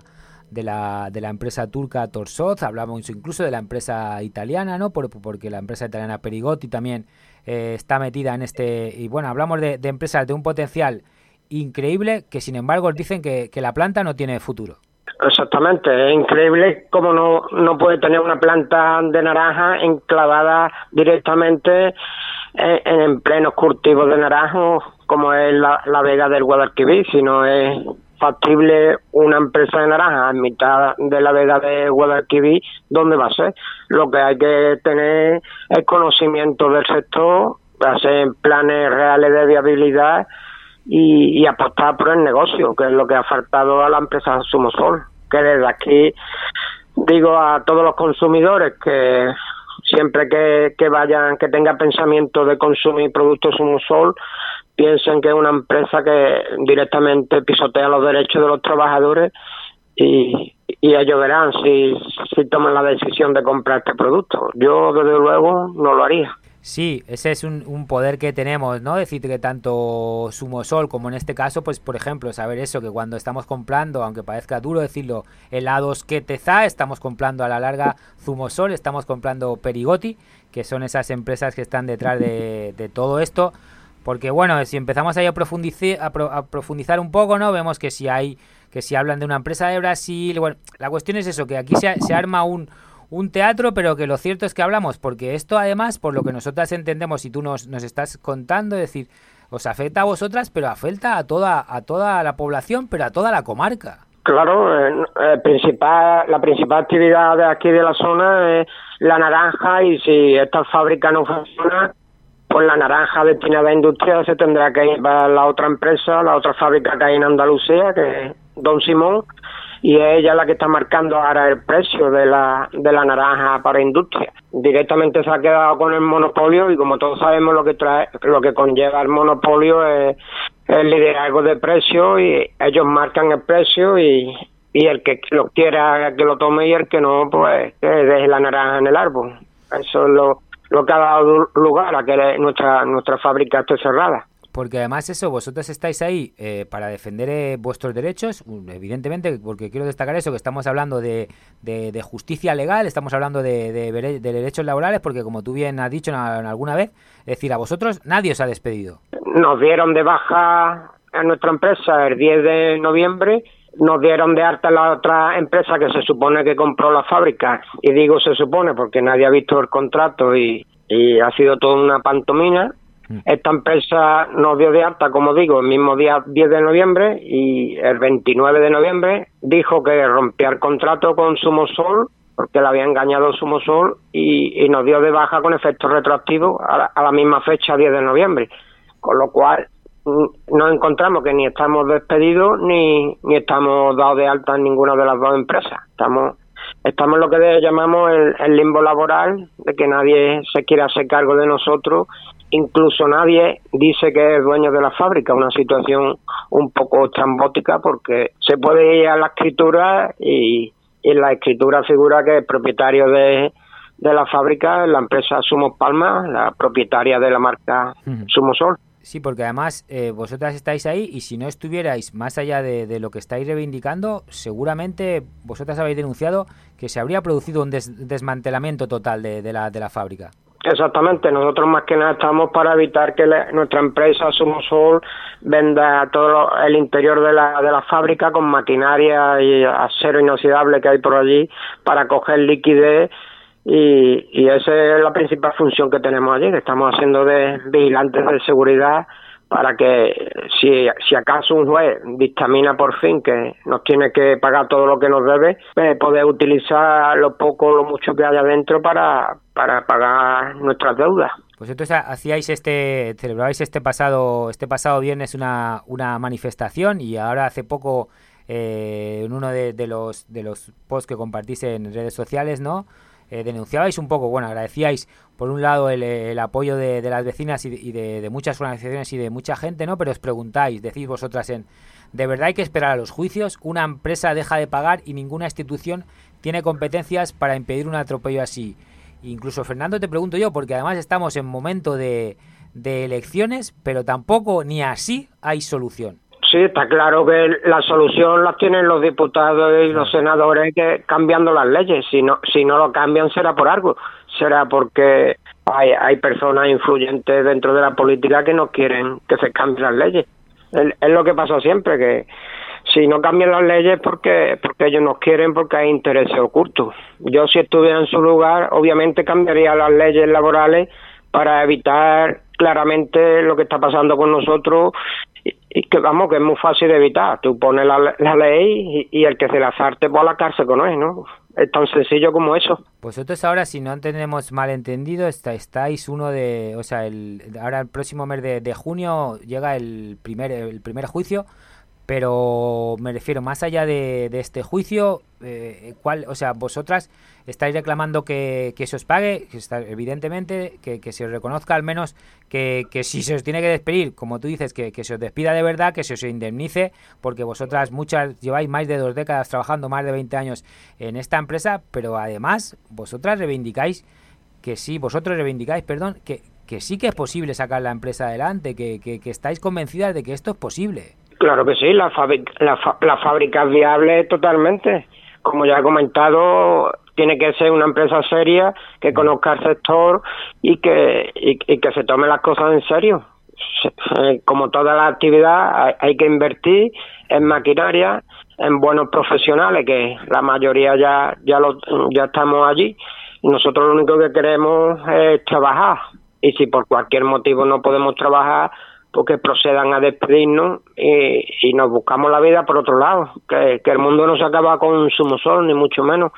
[SPEAKER 3] de la, de la empresa turca Torsot, hablamos incluso de la empresa italiana, ¿no? Por, porque la empresa italiana Perigotti también eh, está metida en este... Y bueno, hablamos de, empresas de un potencial increíble que sin embargo dicen que, que la planta no tiene futuro.
[SPEAKER 11] Exactamente, es increíble cómo no, no puede tener una planta de naranja enclavada directamente en, en plenos cultivos de naranjos como es la, la vega del Guadalquivir, sino es factible una empresa de naranja en mitad de la vega de Guadalquivir, ¿dónde va a ser? Lo que hay que tener es conocimiento del sector, hacer planes reales de viabilidad y, apostar por el negocio, que es lo que ha faltado a la empresa Sumosol. Que desde aquí digo a todos los consumidores que siempre que, que vayan, que tengan pensamiento de consumir productos Sumosol, piensen que es una empresa que directamente pisotea los derechos de los trabajadores y, y ellos verán si, si toman la decisión de comprar este producto. Yo, desde luego, no lo haría.
[SPEAKER 3] Sí, ese es un, un, poder que tenemos, ¿no? Decir que tanto Sumosol como en este caso, pues por ejemplo, saber eso, que cuando estamos comprando, aunque parezca duro decirlo, helados que Teza, estamos comprando a la larga Zumosol, estamos comprando Perigoti, que son esas empresas que están detrás de, de todo esto. Porque bueno, si empezamos ahí a profundizar, a, pro, profundizar un poco, ¿no? Vemos que si hay, que si hablan de una empresa de Brasil, bueno, la cuestión es eso, que aquí se, se arma un un teatro, pero que lo cierto es que hablamos, porque esto además, por lo que nosotras entendemos y tú nos, nos estás contando, es decir, os afecta a vosotras, pero afecta a toda, a toda la población, pero a toda la comarca.
[SPEAKER 11] Claro, eh, eh, la principal actividad de aquí de la zona es la naranja y si esta fábrica no funciona, pues la naranja destinada a industria se tendrá que ir para la otra empresa, la otra fábrica que hay en Andalucía, que es Don Simón, y es ella la que está marcando ahora el precio de la, de la naranja para industria. Directamente se ha quedado con el monopolio y como todos sabemos lo que trae, lo que conlleva el monopolio es el liderazgo de precio y ellos marcan el precio y, y el que lo quiera que lo tome y el que no, pues que deje la naranja en el árbol. Eso es lo, lo que ha dado lugar a que nuestra, nuestra fábrica esté cerrada
[SPEAKER 3] porque además eso, vosotros estáis ahí eh, para defender eh, vuestros derechos, evidentemente, porque quiero destacar eso, que estamos hablando de, de, de justicia legal, estamos hablando de, de, derechos laborales, porque como tú bien has dicho en, en, alguna vez, es decir, a vosotros nadie os ha despedido.
[SPEAKER 11] Nos dieron de baja a nuestra empresa el 10 de noviembre, nos dieron de alta la otra empresa que se supone que compró la fábrica, y digo se supone porque nadie ha visto el contrato y, y ha sido toda una pantomina, esta empresa nos dio de alta, como digo, el mismo día 10 de noviembre y el 29 de noviembre dijo que rompía el contrato con Sumosol porque le había engañado Sumosol y, y nos dio de baja con efecto retroactivo a la, a la misma fecha 10 de noviembre. Con lo cual nos encontramos que ni estamos despedidos ni, ni estamos dados de alta en ninguna de las dos empresas. Estamos estamos en lo que llamamos el, el, limbo laboral, de que nadie se quiera hacer cargo de nosotros incluso nadie dice que es dueño de la fábrica, una situación un poco trambótica porque se puede ir a la escritura y, y en la escritura figura que el propietario de, de la fábrica la empresa Sumos Palma, la propietaria de la marca. Sumosol.
[SPEAKER 3] Sí, porque además eh, vosotras estáis ahí y si no estuvierais más allá de, lo que estáis reivindicando, seguramente vosotras habéis denunciado que se habría producido un des desmantelamiento total de, la, de la fábrica.
[SPEAKER 11] Exactamente, nosotros más que nada estamos para evitar que le, nuestra empresa Sumosol venda todo lo, el interior de la, de la fábrica con maquinaria y acero inoxidable que hay por allí para coger liquidez y, y esa es la principal función que tenemos allí, que estamos haciendo de vigilantes de seguridad para que si, si acaso un juez dictamina por fin que nos tiene que pagar todo lo que nos debe, pues poder utilizar lo poco o lo mucho que hay adentro para, para pagar nuestras deudas.
[SPEAKER 3] Pues entonces hacíais este, celebrabais este pasado, este pasado viernes una, una manifestación y ahora hace poco eh, en uno de, de, los de los posts que compartís en redes sociales, ¿no? Eh, denunciabais un poco, bueno, agradecíais por un lado el, el apoyo de, las vecinas y, de, muchas organizaciones y de mucha gente, ¿no? Pero os preguntáis, decís vosotras en, ¿de verdad hay que esperar a los juicios? ¿Una empresa deja de pagar y ninguna institución tiene competencias para impedir un atropello así? Incluso Fernando te pregunto yo, porque además estamos en momento de elecciones, pero tampoco ni así hay solución.
[SPEAKER 11] Sí, está claro que la solución la tienen los diputados y los senadores que cambiando las leyes. Si no, si no lo cambian será por algo. Será porque hay, hay personas influyentes dentro de la política que no quieren que se cambien las leyes. Es, es lo que pasa siempre, que si no cambian las leyes porque porque ellos no quieren porque hay intereses ocultos. Yo si estuviera en su lugar, obviamente cambiaría las leyes laborales para evitar claramente lo que está pasando con nosotros y que vamos, que es muy fácil de evitar. Tú pones la, la ley y, el que se la zarte por la cárcel con él, ¿no? Es tan sencillo como eso.
[SPEAKER 3] Vosotros ahora, si no tenemos malentendido, está, estáis uno de, o sea, el, ahora el próximo mes de, de junio llega el primer, el primer juicio pero me refiero más allá de, este juicio, eh, ¿cuál, o sea, vosotras estáis reclamando que, se os pague, que está, evidentemente, que, se os reconozca al menos que, si se os tiene que despedir, como tú dices, que, se os despida de verdad, que se os indemnice, porque vosotras muchas lleváis más de dos décadas trabajando, más de 20 años en esta empresa, pero además vosotras reivindicáis que sí, vosotros reivindicáis, perdón, que, que sí que es posible sacar la empresa adelante, que, que, que estáis convencidas de que esto es posible.
[SPEAKER 11] Claro que sí, la, la, fábrica es viable totalmente. Como ya he comentado, tiene que ser una empresa seria que conozca el sector y que, y, que se tome las cosas en serio. Como toda la actividad, hay, que invertir en maquinaria, en buenos profesionales, que la mayoría ya, ya, lo, ya estamos allí. Nosotros lo único que queremos es trabajar. Y si por cualquier motivo no podemos trabajar, que procedan a despedirnos y, nos buscamos la vida por otro lado. Que, el mundo no se acaba con un sumo ni mucho menos.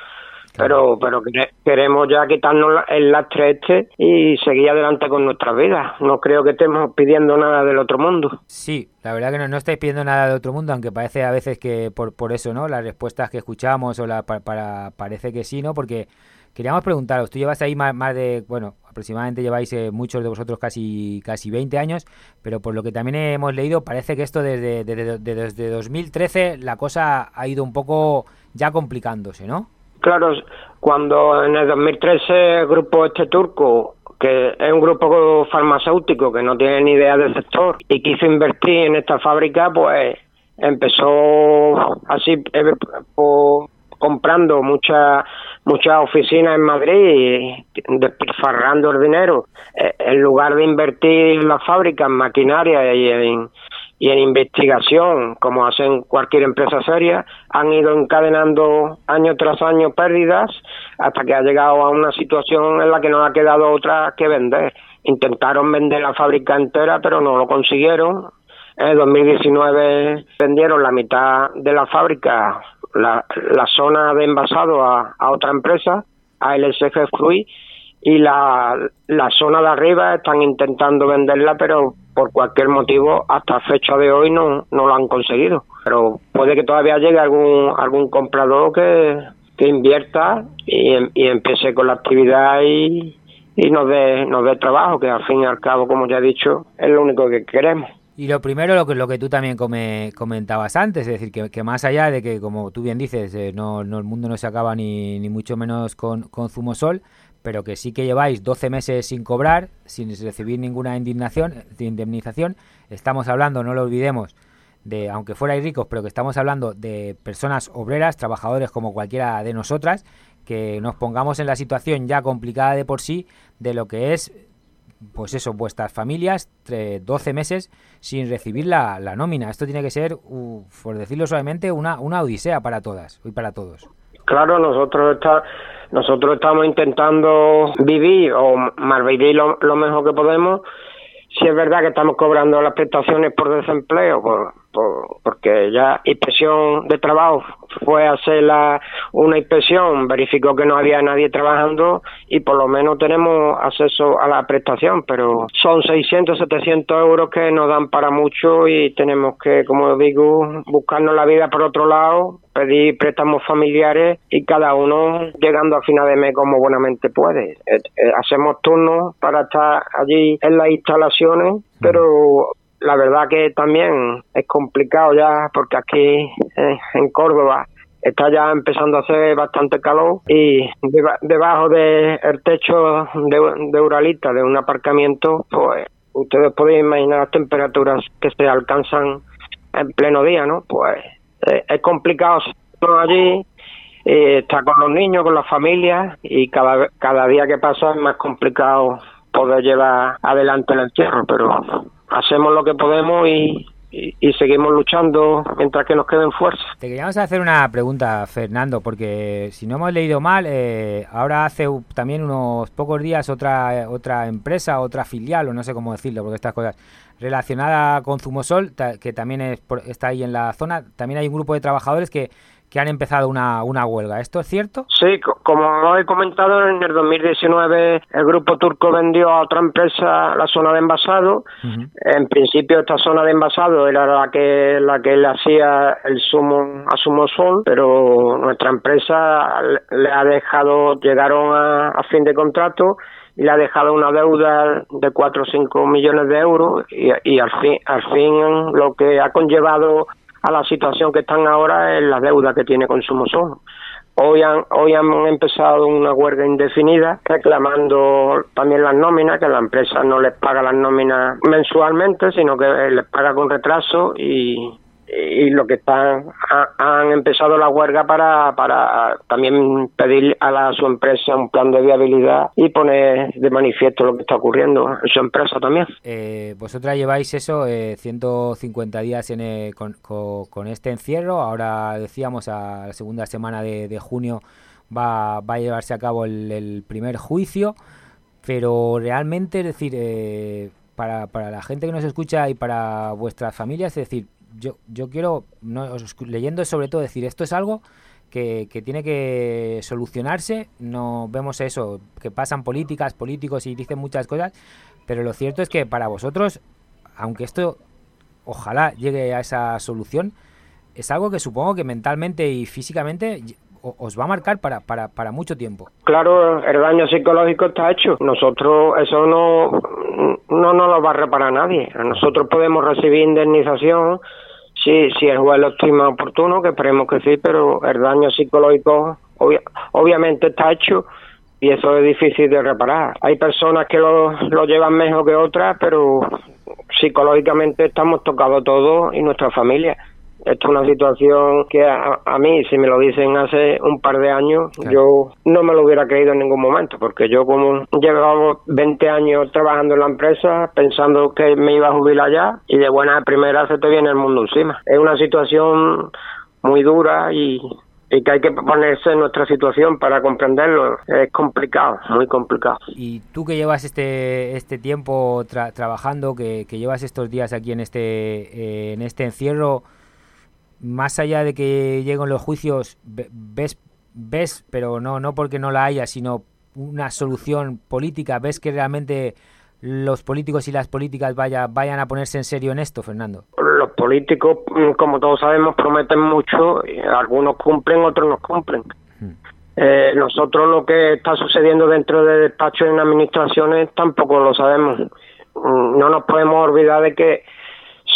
[SPEAKER 11] Pero, pero queremos ya quitarnos el lastre este y seguir adelante con nuestras vidas. No creo que estemos pidiendo nada del otro mundo.
[SPEAKER 3] Sí, la verdad que no, no estáis pidiendo nada del otro mundo, aunque parece a veces que por, por eso, ¿no? Las respuestas que escuchamos o la, para, parece que sí, ¿no? Porque queríamos preguntaros, tú llevas ahí más, más de, bueno, aproximadamente lleváis eh, muchos de vosotros casi, casi 20 años, pero por lo que también hemos leído, parece que esto desde, desde, desde 2013 la cosa ha ido un poco ya complicándose, ¿no?
[SPEAKER 11] Claro, cuando en el 2013 el grupo este turco que es un grupo farmacéutico que no tiene ni idea del sector y quiso invertir en esta fábrica, pues empezó así eh, comprando muchas muchas oficinas en Madrid despilfarrando el dinero. Eh, en lugar de invertir en la fábrica en maquinaria y en y en investigación, como hacen cualquier empresa seria, han ido encadenando año tras año pérdidas hasta que ha llegado a una situación en la que no ha quedado otra que vender. Intentaron vender la fábrica entera, pero no lo consiguieron. En 2019 vendieron la mitad de la fábrica, la, la zona de envasado a, otra empresa, a LSG Fruit, y la, la zona de arriba están intentando venderla, pero por cualquier motivo hasta fecha de hoy no, no lo han conseguido. Pero puede que todavía llegue algún, algún comprador que, que invierta y, y empiece con la actividad y, y nos dé, nos dé trabajo, que al fin y al cabo, como ya he dicho, es lo único que queremos.
[SPEAKER 3] Y lo primero, lo que, lo que tú también come, comentabas antes, es decir, que, que, más allá de que, como tú bien dices, eh, no, no, el mundo no se acaba ni, ni mucho menos con, con Zumosol, pero que sí que lleváis 12 meses sin cobrar, sin recibir ninguna indignación, indemnización. Estamos hablando, no lo olvidemos, de, aunque fuerais ricos, pero que estamos hablando de personas obreras, trabajadores como cualquiera de nosotras, que nos pongamos en la situación ya complicada de por sí de lo que es, pues eso, vuestras familias, 12 meses sin recibir la, nómina. Esto tiene que ser, por decirlo suavemente, una, una odisea para todas y para todos.
[SPEAKER 11] Claro, nosotros está, nosotros estamos intentando vivir o malvivir lo, lo mejor que podemos. Si es verdad que estamos cobrando las prestaciones por desempleo, por, porque ya inspección de trabajo fue a hacer la, una inspección, verificó que no había nadie trabajando y por lo menos tenemos acceso a la prestación, pero son 600, 700 euros que nos dan para mucho y tenemos que, como digo, buscarnos la vida por otro lado, pedir préstamos familiares y cada uno llegando a final de mes como buenamente puede. Eh, eh, hacemos turnos para estar allí en las instalaciones, pero la verdad que también es complicado ya porque aquí eh, en Córdoba está ya empezando a hacer bastante calor y debajo del techo de, de Uralita de un aparcamiento pues ustedes pueden imaginar las temperaturas que se alcanzan en pleno día no pues eh, es complicado allí eh, está con los niños con las familias y cada cada día que pasa es más complicado poder llevar adelante el entierro pero hacemos lo que podemos y, y, seguimos luchando mientras que nos queden fuerzas.
[SPEAKER 3] Te queríamos hacer una pregunta, Fernando, porque si no hemos leído mal, eh, ahora hace también unos pocos días otra otra empresa, otra filial, o no sé cómo decirlo, porque estas cosas relacionada con Zumosol, que también es está ahí en la zona, también hay un grupo de trabajadores que que han empezado una, una huelga. ¿Esto es cierto?
[SPEAKER 11] Sí, como he comentado, en el 2019 el grupo turco vendió a otra empresa la zona de envasado. En principio esta zona de envasado era la que la que le hacía el sumo a Sumosol, pero nuestra empresa le ha dejado, llegaron a, a fin de contrato y le ha dejado una deuda de 4 o 5 millones de euros y, y al fin al fin lo que ha conllevado a la situación que están ahora es la deuda que tiene Consumosol. Hoy han, hoy han empezado una huelga indefinida reclamando también las nóminas, que la empresa no les paga las nóminas mensualmente, sino que les paga con retraso y, y lo que están han empezado la huelga para, para también pedir a, la, su empresa un plan de viabilidad y poner de manifiesto lo que está ocurriendo en su empresa también.
[SPEAKER 3] Eh, vosotras lleváis eso, eh, 150 días en, eh, con, con, este encierro, ahora decíamos a la segunda semana de, junio va, va, a llevarse a cabo el, el, primer juicio, pero realmente, es decir, eh, para, para la gente que nos escucha y para vuestras familias, es decir, yo, yo quiero, leyendo sobre todo, decir, esto es algo que, que, tiene que solucionarse. No vemos eso, que pasan políticas, políticos y dicen muchas cosas, pero lo cierto es que para vosotros, aunque esto ojalá llegue a esa solución, es algo que supongo que mentalmente y físicamente os va a marcar para, para, para mucho tiempo.
[SPEAKER 11] Claro, el daño psicológico está hecho. Nosotros eso no, no nos lo va a reparar nadie. Nosotros podemos recibir indemnización si, si el juez lo estima oportuno, que esperemos que sí, pero el daño psicológico obvia, obviamente está hecho y eso es difícil de reparar. Hay personas que lo, lo llevan mejor que otras, pero psicológicamente estamos tocados todos y nuestra familia. Esto es una situación que a, a, mí, si me lo dicen hace un par de años, claro. yo no me lo hubiera creído en ningún momento, porque yo como llevaba 20 años trabajando en la empresa, pensando que me iba a jubilar ya, y de buena primera se te viene el mundo encima. Es una situación muy dura y y que hay que ponerse en nuestra situación para comprenderlo. Es complicado, muy complicado.
[SPEAKER 3] Y tú que llevas este este tiempo tra trabajando, que, que, llevas estos días aquí en este eh, en este encierro, más allá de que lleguen los juicios, ves ves, pero no no porque no la haya, sino una solución política. ¿Ves que realmente los políticos y las políticas vaya, vayan a ponerse en serio en esto, Fernando?
[SPEAKER 11] Los políticos, como todos sabemos, prometen mucho, algunos cumplen, otros no cumplen. Hmm. Eh, nosotros lo que está sucediendo dentro de despachos en administraciones tampoco lo sabemos. No nos podemos olvidar de que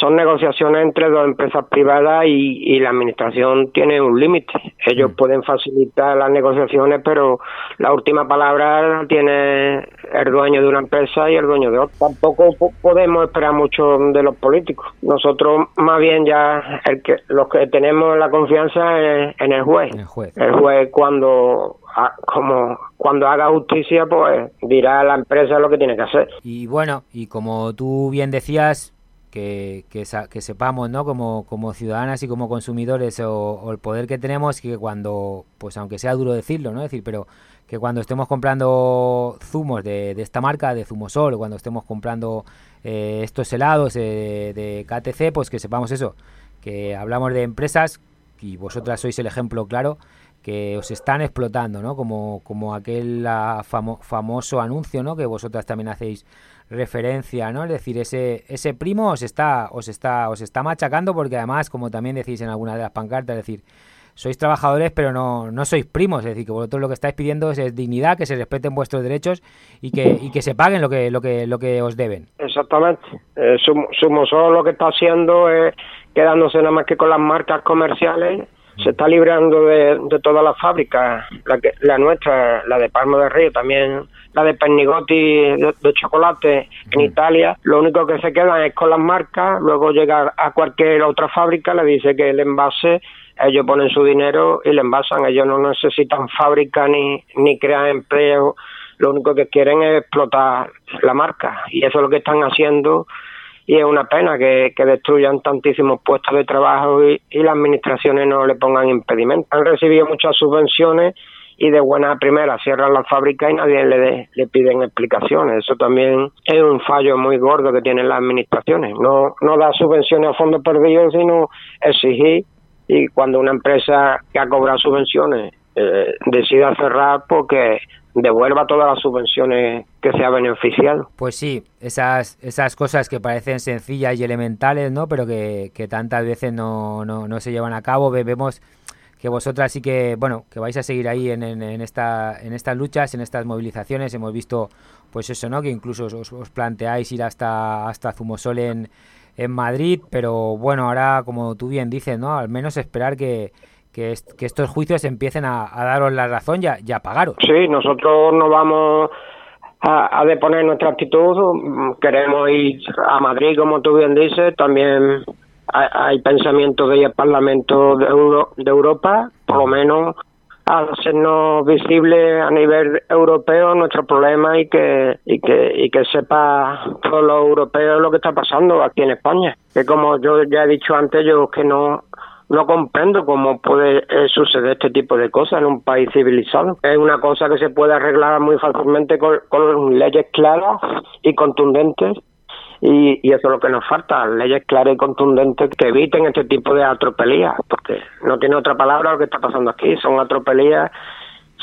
[SPEAKER 11] son negociaciones entre dos empresas privadas y, y la administración tiene un límite. Ellos mm. pueden facilitar las negociaciones, pero la última palabra la tiene el dueño de una empresa y el dueño de otra. Tampoco podemos esperar mucho de los políticos. Nosotros más bien ya el que los que tenemos la confianza es en el juez.
[SPEAKER 3] El juez,
[SPEAKER 11] el juez cuando como cuando haga justicia pues dirá a la empresa lo que tiene que hacer.
[SPEAKER 3] Y bueno, y como tú bien decías, que, que, que, sepamos, ¿no? Como, como ciudadanas y como consumidores o, el poder que tenemos que cuando, pues aunque sea duro decirlo, ¿no? decir, pero que cuando estemos comprando zumos de, de esta marca, de Zumosol, o cuando estemos comprando eh, estos helados de KTC, pues que sepamos eso, que hablamos de empresas y vosotras sois el ejemplo claro que os están explotando, ¿no? Como, como aquel famo, famoso anuncio, ¿no? Que vosotras también hacéis referencia, ¿no? Es decir, ese ese primo os está os está os está machacando porque además, como también decís en alguna de las pancartas, es decir, sois trabajadores pero no, no sois primos, es decir, que vosotros lo que estáis pidiendo es, dignidad, que se respeten vuestros derechos y que y que se paguen lo que lo que lo que os deben.
[SPEAKER 11] Exactamente. Eh, Sumosol lo que está haciendo es quedándose nada más que con las marcas comerciales se está librando de, de todas las fábricas, la, que, la nuestra, la de Palma del Río, también la de Pernigotti de, de chocolate en. Italia, lo único que se queda es con las marcas, luego llega a cualquier otra fábrica, le dice que el envase, ellos ponen su dinero y le envasan, ellos no necesitan fábrica ni, ni crear empleo, lo único que quieren es explotar la marca y eso es lo que están haciendo y es una pena que, que destruyan tantísimos puestos de trabajo y, y, las administraciones no le pongan impedimentos. Han recibido muchas subvenciones y de buena primera cierran la fábrica y nadie le, de, le piden explicaciones. Eso también es un fallo muy gordo que tienen las administraciones. No, no da subvenciones a fondo perdido, sino exigir y, cuando una empresa que ha cobrado subvenciones eh, decida cerrar porque devuelva todas las subvenciones que se ha beneficiado.
[SPEAKER 3] Pues sí, esas, esas cosas que parecen sencillas y elementales, ¿no? Pero que, que tantas veces no, no, no se llevan a cabo. Vemos que vosotras sí que, bueno, que vais a seguir ahí en, en, esta, en estas luchas, en estas movilizaciones. Hemos visto, pues eso, ¿no? Que incluso os, os planteáis ir hasta, hasta Zumosol en, en Madrid, pero bueno, ahora, como tú bien dices, ¿no? Al menos esperar que, que, est que estos juicios empiecen a, daros la razón y a, y pagaros.
[SPEAKER 11] Sí, nosotros no vamos a, a, deponer nuestra actitud, queremos ir a Madrid, como tú bien dices, también hay, pensamientos de ir al Parlamento de, Euro, de Europa, por lo menos hacernos visible a nivel europeo nuestro problema y que y que y que sepa todos los europeos lo que está pasando aquí en España que como yo ya he dicho antes yo que no no comprendo cómo puede eh, suceder este tipo de cosas en un país civilizado. Es una cosa que se puede arreglar muy fácilmente con, con leyes claras y contundentes y, y, eso es lo que nos falta, leyes claras y contundentes que eviten este tipo de atropelías, porque no tiene otra palabra lo que está pasando aquí, son atropelías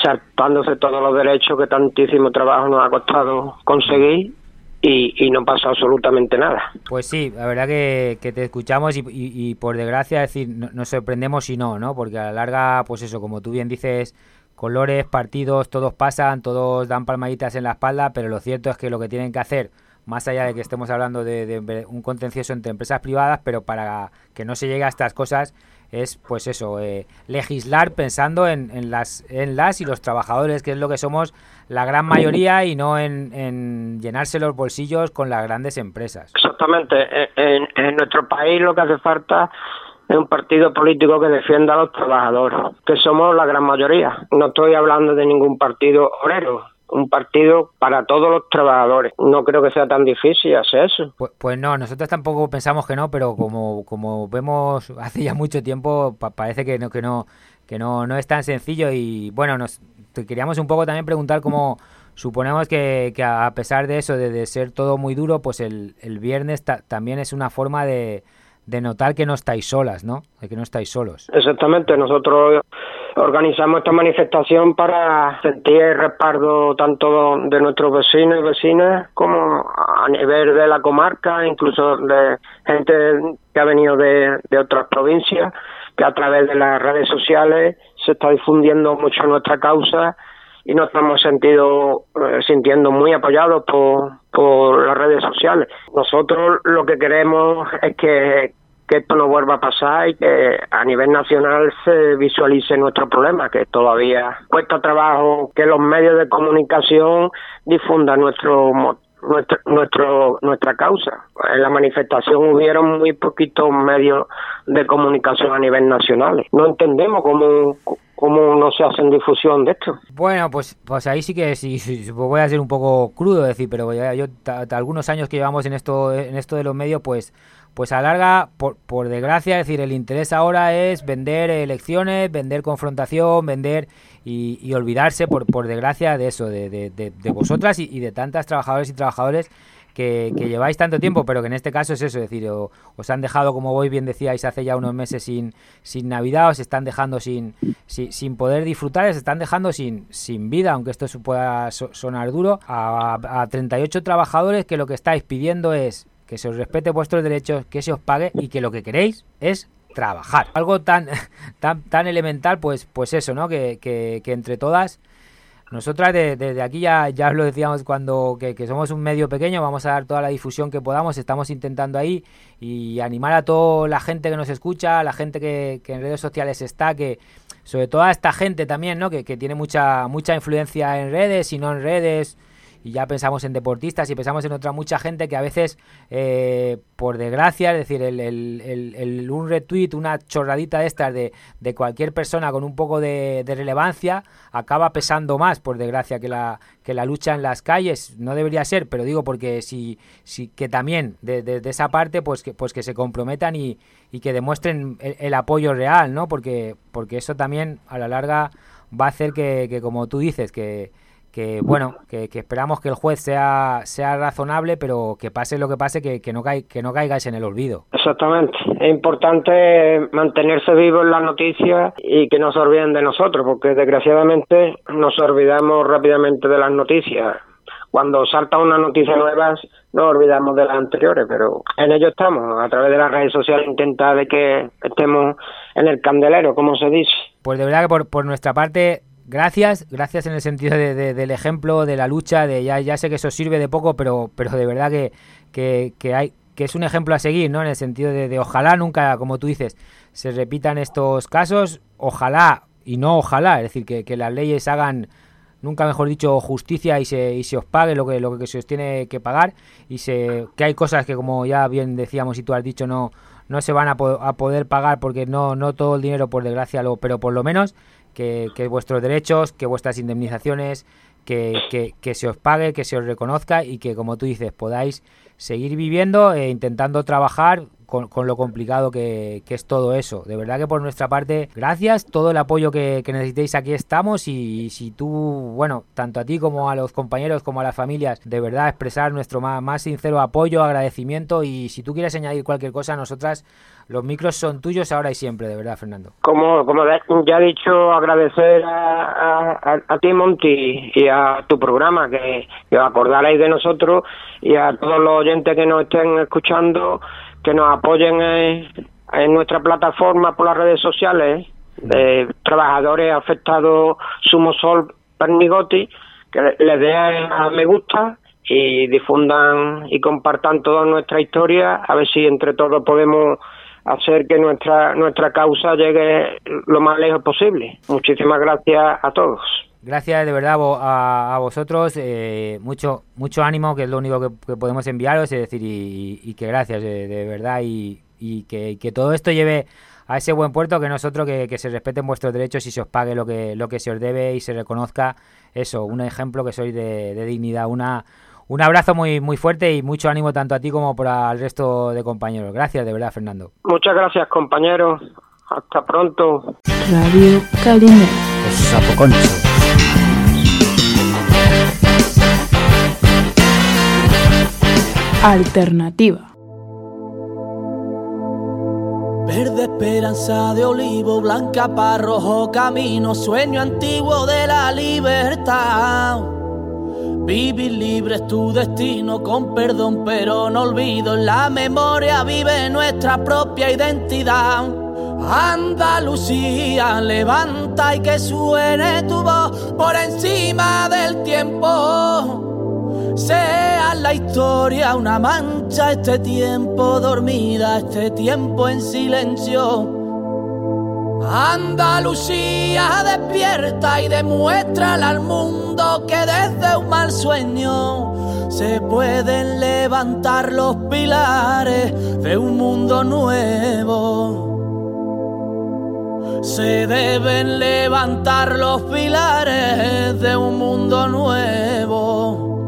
[SPEAKER 11] saltándose todos los derechos que tantísimo trabajo nos ha costado conseguir y, y, no pasa absolutamente nada.
[SPEAKER 3] Pues sí, la verdad que, que te escuchamos y, y, y, por desgracia decir no, nos sorprendemos si no, ¿no? Porque a la larga, pues eso, como tú bien dices, colores, partidos, todos pasan, todos dan palmaditas en la espalda, pero lo cierto es que lo que tienen que hacer, más allá de que estemos hablando de, un contencioso entre empresas privadas, pero para que no se llegue a estas cosas es pues eso, eh, legislar pensando en, las, y los trabajadores, que es lo que somos la gran mayoría y no en, en llenarse los bolsillos con las grandes empresas.
[SPEAKER 11] Exactamente, en, en nuestro país lo que hace falta es un partido político que defienda a los trabajadores, que somos la gran mayoría. No estoy hablando de ningún partido obrero, un partido para todos los trabajadores. No creo que sea tan difícil hacer eso.
[SPEAKER 3] Pues, pues no, nosotros tampoco pensamos que no, pero como, como vemos hace ya mucho tiempo, pa parece que no, que no, que no, no es tan sencillo y bueno, nos te queríamos un poco también preguntar cómo suponemos que, que a pesar de eso, de, de, ser todo muy duro, pues el, el viernes ta también es una forma de, de notar que no estáis solas, ¿no? De que no estáis solos.
[SPEAKER 11] Exactamente, nosotros organizamos esta manifestación para sentir el respaldo tanto de nuestros vecinos y vecinas como a nivel de la comarca, incluso de gente que ha venido de, otras provincias, que a través de las redes sociales se está difundiendo mucho nuestra causa y nos hemos sentido eh, sintiendo muy apoyados por, por las redes sociales. Nosotros lo que queremos es que, que esto no vuelva a pasar y que a nivel nacional se visualice nuestro problema, que todavía cuesta trabajo que los medios de comunicación difundan nuestro nuestro, nuestro nuestra causa. En la manifestación hubieron muy poquitos medios de comunicación a nivel nacional. No entendemos cómo cómo no se hacen difusión de esto.
[SPEAKER 3] Bueno, pues pues ahí sí que sí, sí voy a ser un poco crudo decir, pero ya, yo algunos años que llevamos en esto en esto de los medios, pues pues a larga, por, por desgracia, es decir, el interés ahora es vender elecciones, vender confrontación, vender y, olvidarse, por, por desgracia, de eso, de, de, de, vosotras y, de tantas trabajadores y trabajadores que, que, lleváis tanto tiempo, pero que en este caso es eso, es decir, o, os han dejado, como vos bien decíais, hace ya unos meses sin, sin Navidad, os están dejando sin, sin, sin poder disfrutar, os están dejando sin, sin vida, aunque esto pueda sonar duro, a, a 38 trabajadores que lo que estáis pidiendo es que se os respete vuestros derechos, que se os pague y que lo que queréis es trabajar. Algo tan tan tan elemental, pues pues eso, ¿no? Que, que, entre todas nosotras desde de, de aquí ya, ya lo decíamos cuando que, que, somos un medio pequeño, vamos a dar toda la difusión que podamos, estamos intentando ahí y animar a toda la gente que nos escucha, a la gente que, que en redes sociales está, que sobre todo a esta gente también, ¿no? Que, que tiene mucha mucha influencia en redes y no en redes, y ya pensamos en deportistas y pensamos en otra mucha gente que a veces, eh, por desgracia, es decir, el, el, el, un retweet, una chorradita de estas de, de cualquier persona con un poco de, relevancia, acaba pesando más, por desgracia, que la, que la lucha en las calles. No debería ser, pero digo porque si, si que también de, de, esa parte, pues que, pues que se comprometan y, y que demuestren el, el, apoyo real, ¿no? Porque, porque eso también a la larga va a hacer que, que como tú dices, que que bueno, que, esperamos que el juez sea, sea razonable, pero que pase lo que pase, que, que no caiga, que no caigáis en el olvido.
[SPEAKER 11] Exactamente. Es importante mantenerse vivo en las noticias y que no se olviden de nosotros, porque desgraciadamente nos olvidamos rápidamente de las noticias. Cuando salta una noticia nueva, nos olvidamos de las anteriores, pero en ello estamos, a través de las redes sociales, intentar de que estemos en el candelero, como se dice.
[SPEAKER 3] Pues de verdad que por, por nuestra parte gracias, gracias en el sentido de, del ejemplo, de la lucha, de ya, ya sé que eso sirve de poco, pero, pero de verdad que, hay que es un ejemplo a seguir, ¿no? En el sentido de, ojalá nunca, como tú dices, se repitan estos casos, ojalá y no ojalá, es decir, que, que las leyes hagan nunca mejor dicho justicia y se, y se os pague lo que lo que se os tiene que pagar y se que hay cosas que como ya bien decíamos y tú has dicho no no se van a, a poder pagar porque no no todo el dinero por desgracia lo pero por lo menos que, vuestros derechos, que vuestras indemnizaciones, que, que, se os pague, que se os reconozca y que, como tú dices, podáis seguir viviendo e intentando trabajar con, con lo complicado que, que, es todo eso. De verdad que por nuestra parte, gracias, todo el apoyo que, necesitéis aquí estamos y, si tú, bueno, tanto a ti como a los compañeros como a las familias, de verdad expresar nuestro más, más sincero apoyo, agradecimiento y si tú quieres añadir cualquier cosa, nosotras los micros son tuyos ahora y siempre, de verdad, Fernando.
[SPEAKER 11] Como, como ya he dicho, agradecer a, a, ti, Monty, y a tu programa, que, que os acordaréis de nosotros, y a todos los oyentes que nos estén escuchando, que nos apoyen en, nuestra plataforma por las redes sociales, de trabajadores afectados Sumosol Pernigotti, que les den a me gusta y difundan y compartan toda nuestra historia, a ver si entre todos podemos hacer que nuestra nuestra causa llegue lo más lejos posible. Muchísimas gracias a todos.
[SPEAKER 3] Gracias de verdad a, vosotros, eh, mucho mucho ánimo, que es lo único que, podemos enviaros, es decir, y, que gracias de, verdad y, que, que, todo esto lleve a ese buen puerto, que nosotros que, que, se respeten vuestros derechos y se os pague lo que lo que se os debe y se reconozca eso, un ejemplo que sois de dignidad, una un abrazo muy, muy fuerte y mucho ánimo tanto a ti como para el resto de compañeros. Gracias, de verdad, Fernando.
[SPEAKER 11] Muchas gracias, compañeros. Hasta pronto.
[SPEAKER 12] Radio Calimera. Alternativa.
[SPEAKER 13] Verde esperanza de olivo, blanca para rojo camino, sueño antiguo de la libertad. Vivir libre es tu destino, con perdón pero no olvido. En la memoria vive nuestra propia identidad. Andalucía, levanta y que suene tu voz por encima del tiempo. Sea la historia una mancha, este tiempo dormida, este tiempo en silencio. Andalucía despierta y demuestra al mundo que desde un mal sueño se pueden levantar los pilares de un mundo nuevo. Se deben levantar los pilares de un mundo nuevo.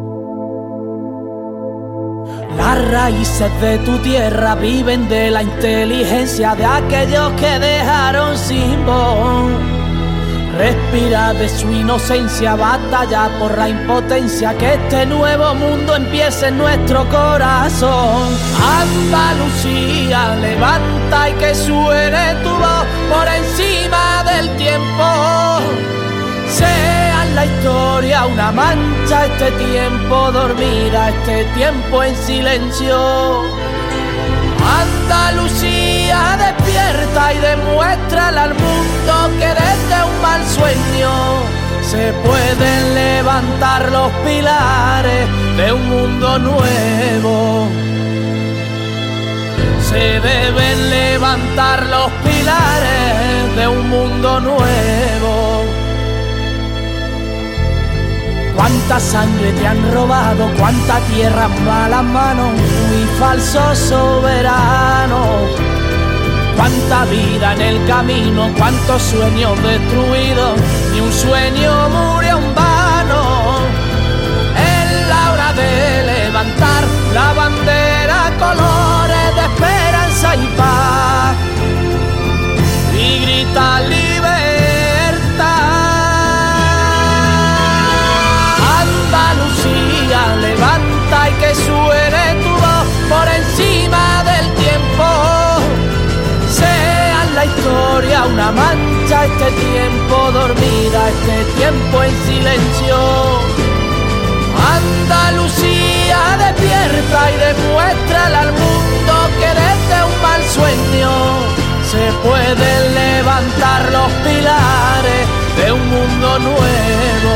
[SPEAKER 13] Las raíces de tu tierra viven de la inteligencia de aquellos que dejaron sin voz. Respira de su inocencia, batalla por la impotencia, que este nuevo mundo empiece en nuestro corazón. Andalucía, levanta y que suene tu voz por encima del tiempo la historia una mancha, este tiempo dormida, este tiempo en silencio. Andalucía despierta y demuestra al mundo que desde un mal sueño se pueden levantar los pilares de un mundo nuevo. Se deben levantar los pilares de un mundo nuevo. Cuánta sangre te han robado, cuánta tierra mala mano, muy falso soberano. Cuánta vida en el camino, cuántos sueños destruidos, ni un sueño murió en vano. Es la hora de levantar la bandera, colores de esperanza y paz. Y grita una mancha este tiempo dormida, este tiempo en silencio. Andalucía despierta y demuestra al mundo que desde un mal sueño se pueden levantar los pilares de un mundo nuevo.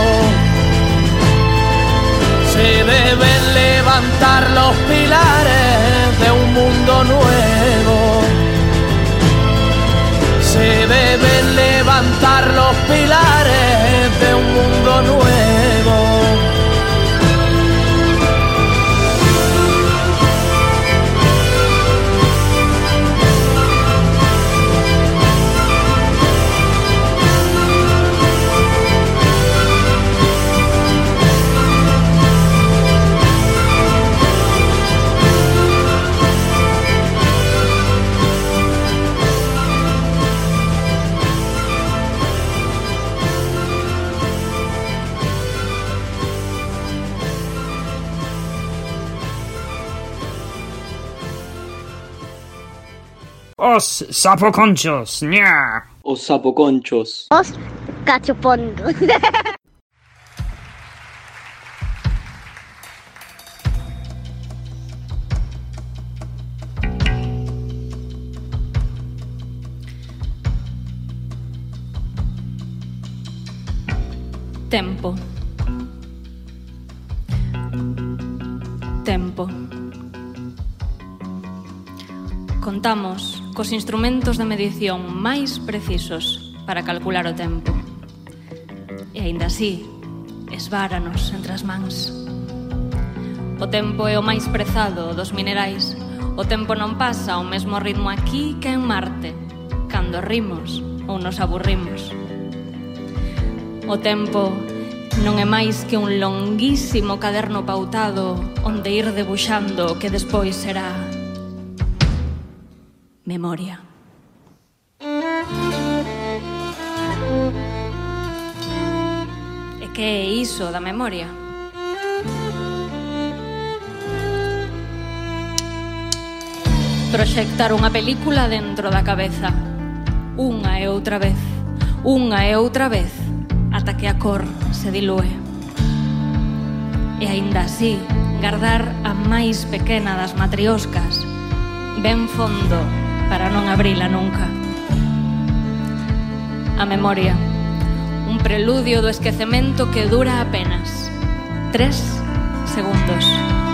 [SPEAKER 13] Se deben levantar los pilares de un mundo nuevo pilar.
[SPEAKER 14] Os sapoconchos, ña.
[SPEAKER 15] Os sapoconchos.
[SPEAKER 16] Os cachopondos.
[SPEAKER 5] Tempo. Tempo. Contamos cos instrumentos de medición máis precisos para calcular o tempo. E aínda así, esváranos entre as mans. O tempo é o máis prezado dos minerais. O tempo non pasa ao mesmo ritmo aquí que en Marte, cando rimos ou nos aburrimos. O tempo non é máis que un longuísimo caderno pautado onde ir debuxando o que despois será Memoria. E que é iso da memoria? Proxectar unha película dentro da cabeza Unha e outra vez Unha e outra vez Ata que a cor se dilúe E aínda así Gardar a máis pequena das matrioscas Ben fondo para non abrila nunca. A memoria, un preludio do esquecemento que dura apenas tres segundos.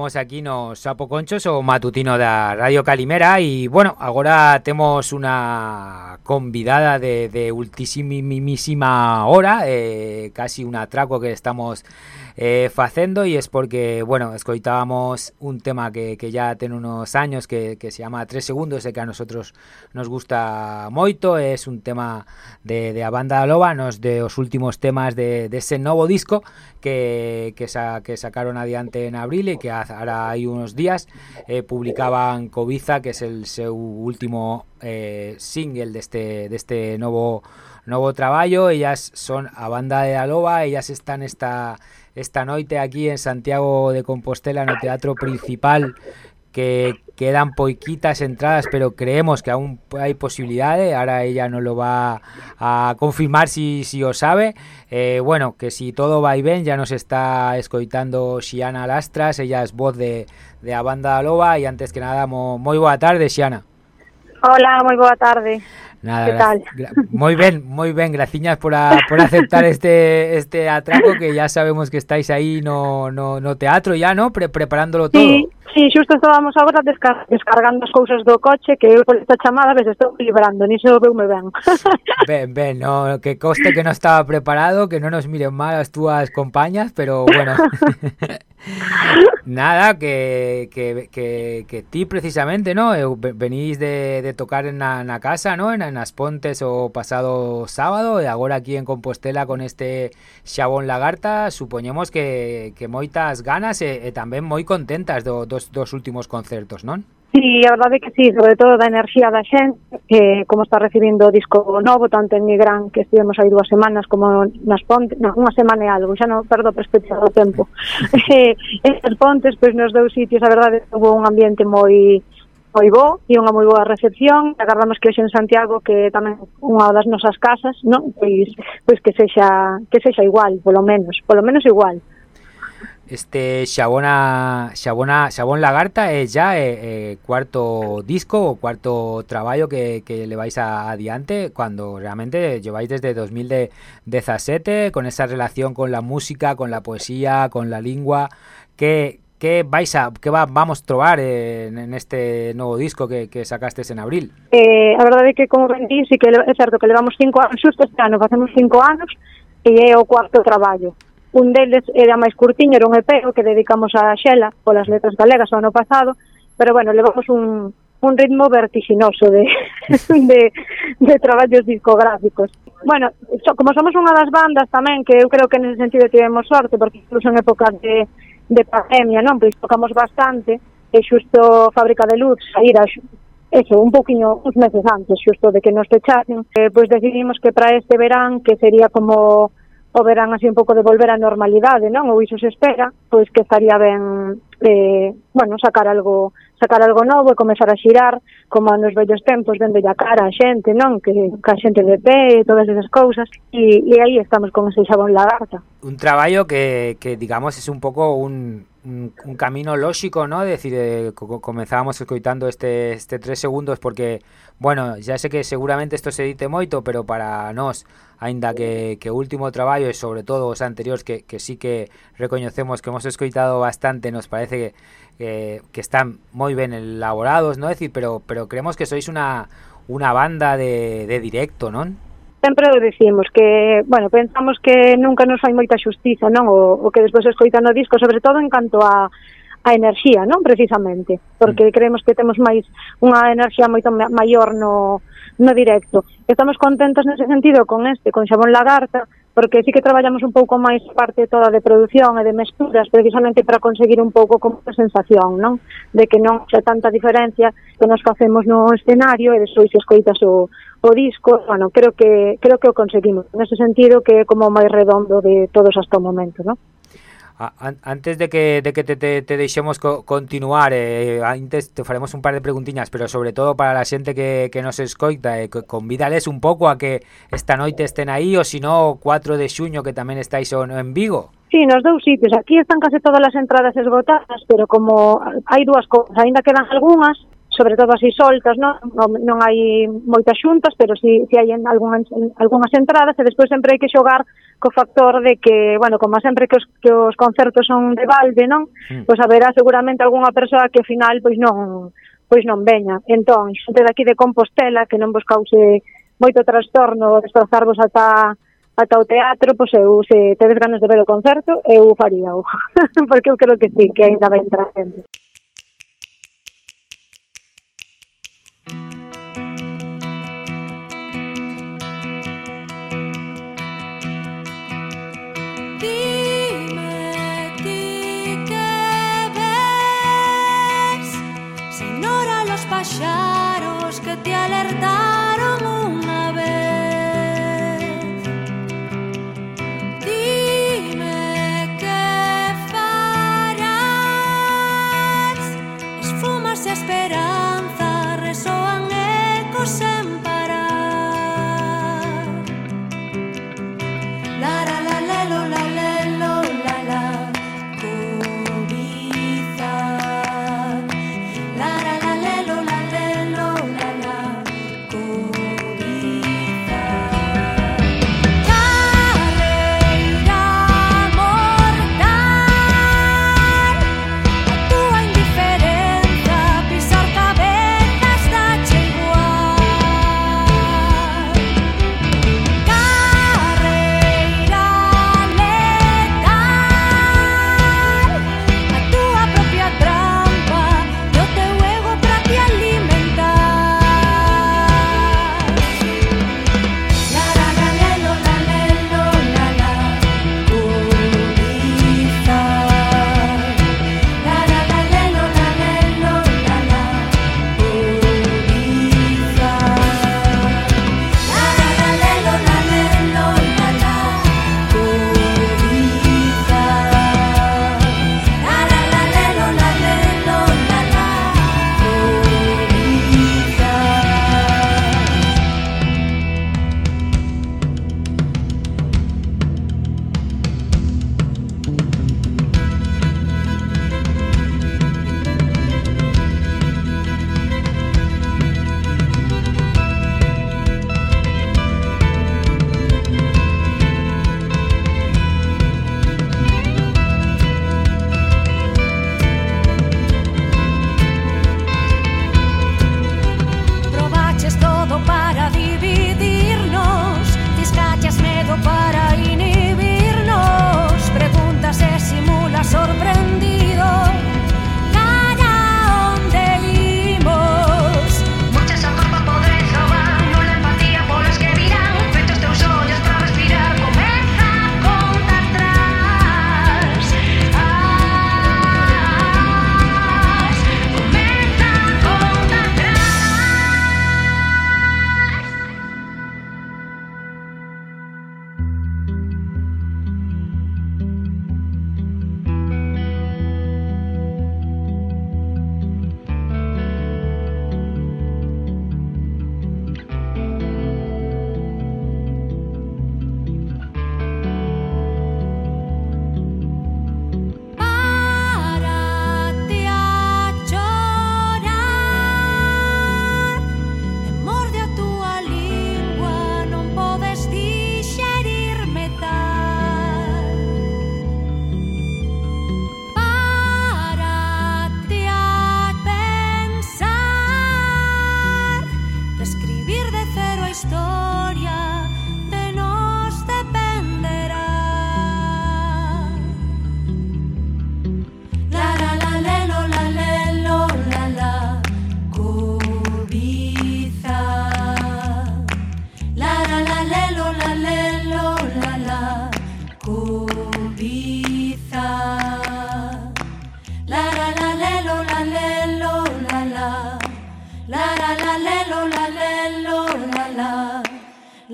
[SPEAKER 3] Aquí nos Sapo Conchos o matutino da Radio Calimera. E, bueno, agora temos unha convidada de, de ultimísima hora eh, casi un atraco que estamos eh, facendo e es porque, bueno, escoitábamos un tema que, que ya ten unos años que, que se llama Tres segundos e que a nosotros nos gusta moito, es un tema de, de a banda Loba, nos de os últimos temas de, de ese novo disco que, que, sa, que sacaron adiante en abril e que ahora hai unos días. Eh, publicaban Cobiza, que es el seu último eh, single deste, deste novo novo traballo, ellas son a banda de Aloba, ellas están esta esta noite aquí en Santiago de Compostela no teatro principal que quedan poiquitas entradas, pero creemos que aún hay posibilidades. Ahora ella nos lo va a confirmar si, si o sabe. Eh, bueno, que si todo va bien, ya nos está escoitando Xiana Lastras, ella es voz de, de a banda Loba y antes que nada, mo, moi boa tarde, Xiana.
[SPEAKER 17] Hola, moi boa tarde.
[SPEAKER 3] Nada,
[SPEAKER 17] ¿Qué tal?
[SPEAKER 3] Muy bien, muy bien, graciñas por, a, por aceptar este este atraco que ya sabemos que estáis ahí no no, no teatro ya, ¿no? Pre preparándolo sí, todo.
[SPEAKER 17] Sí, xusto estábamos agora descar descargando as cousas do coche que eu por esta chamada ves estou librando, ni se o veume ben.
[SPEAKER 3] Ben, ben, no, que coste que non estaba preparado, que non nos miren mal as túas compañas, pero bueno. Nada, que, que, que, que ti precisamente, ¿no? Venís de, de tocar en na, na casa, ¿no? En, en as Pontes o pasado sábado e agora aquí en Compostela con este Xabón Lagarta, supoñemos que, que moitas ganas e, e tamén moi contentas do, dos, dos últimos concertos, non?
[SPEAKER 17] Sí, a verdade que sí, sobre todo da enerxía da xente, que como está recibindo o disco novo, tanto en Migrán, que estivemos aí dúas semanas, como nas pontes, non, unha semana e algo, xa non perdo perspectiva do tempo. eh, as pontes, pois nos dous sitios, a verdade, houve un ambiente moi moi bo e unha moi boa recepción. Agardamos que hoxe en Santiago, que tamén unha das nosas casas, non? Pois, pois que sexa que sexa igual, polo menos, polo menos igual.
[SPEAKER 3] Este Xabona Xabona Xabón Lagarta é ya eh, eh, cuarto disco o cuarto traballo que, le vais a, adiante cuando realmente lleváis desde 2017 con esa relación con la música, con la poesía, con la lingua que que vais a que va, vamos trobar en, en este novo disco que, que sacastes en abril?
[SPEAKER 17] Eh, a verdade é que como ben sí que é certo que levamos cinco anos, xusto este cinco anos e é o cuarto traballo. Un deles era máis curtiño, era un EP que dedicamos a Xela polas letras galegas o ano pasado, pero bueno, levamos un, un ritmo vertiginoso de, de, de traballos discográficos. Bueno, so, como somos unha das bandas tamén que eu creo que nese sentido tivemos sorte, porque incluso en épocas de, de pandemia, non? Pois tocamos bastante, e xusto Fábrica de Luz saíra eso, un poquinho, uns meses antes, xusto de que nos fechasen, eh, pois decidimos que para este verán, que sería como o verán así un pouco de volver á normalidade, non? Ou iso se espera, pois que estaría ben eh, bueno, sacar algo sacar algo novo e comezar a xirar como nos vellos tempos, vendo a cara a xente, non? Que, que a xente de pé e todas esas cousas e, e aí estamos con ese xabón lagarta.
[SPEAKER 3] Un traballo que, que digamos, é un pouco un, un, un camino lógico, ¿no? Es decir, eh, comenzábamos escoitando este, este tres segundos porque Bueno, ya sé que seguramente isto se dite moito, pero para nós, aínda que, que o último traballo e sobre todo os anteriores que, que sí que recoñecemos que hemos escoitado bastante, nos parece que, que, que están moi ben elaborados, ¿no? Es decir, pero, pero creemos que sois una, una banda de, de directo, non?
[SPEAKER 17] sempre o decimos que, bueno, pensamos que nunca nos fai moita xustiza, non, o, o que despois escoita no disco, sobre todo en canto a a enerxía, non precisamente, porque mm. creemos que temos máis unha enerxía moito maior no, no directo. Estamos contentos nese sentido con este, con Xabón Lagarta, porque sí que traballamos un pouco máis parte toda de produción e de mesturas, precisamente para conseguir un pouco como a sensación, non? De que non xa tanta diferencia que nos facemos no escenario e despois escoitas o, o disco, bueno, creo que creo que o conseguimos. Nese sentido que é como máis redondo de todos hasta o momento, non?
[SPEAKER 3] antes de que, de que te, te, te deixemos co continuar, eh, antes te faremos un par de preguntiñas, pero sobre todo para la xente que, que nos escoita, eh, convídales un pouco a que esta noite estén aí, ou si no, 4 de xuño que tamén estáis en Vigo.
[SPEAKER 17] Sí, nos dous sitios. Aquí están case todas as entradas esgotadas, pero como hai dúas cousas, aínda quedan algunhas, sobre todo así soltas, non, non, non hai moitas xuntas, pero si, si hai en algunhas, en algunhas entradas, e despois sempre hai que xogar co factor de que, bueno, como sempre que os, que os concertos son de balde, non?
[SPEAKER 5] Mm.
[SPEAKER 17] Pois haberá seguramente algunha persoa que ao final pois non pois non veña. Entón, xente daqui de Compostela que non vos cause moito trastorno desplazarvos ata ata o teatro, pois eu se tedes ganas de ver o concerto, eu faría, porque eu creo que sí, que ainda vai entrar xente.
[SPEAKER 5] thank you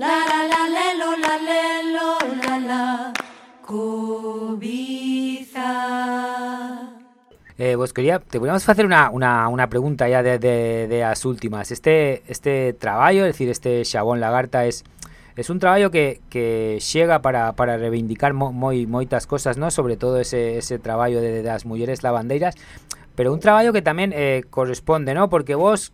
[SPEAKER 5] La la la lelo, la lelo, la la cobiza.
[SPEAKER 3] Eh, vos quería, te podemos facer una, una, una pregunta ya de, de, de as últimas. Este este traballo, es decir, este xabón lagarta es es un traballo que, que llega para, para reivindicar mo, moi moitas cosas, ¿no? Sobre todo ese, ese traballo de, de das mulleres lavandeiras. pero un traballo que tamén eh, corresponde, ¿no? Porque vos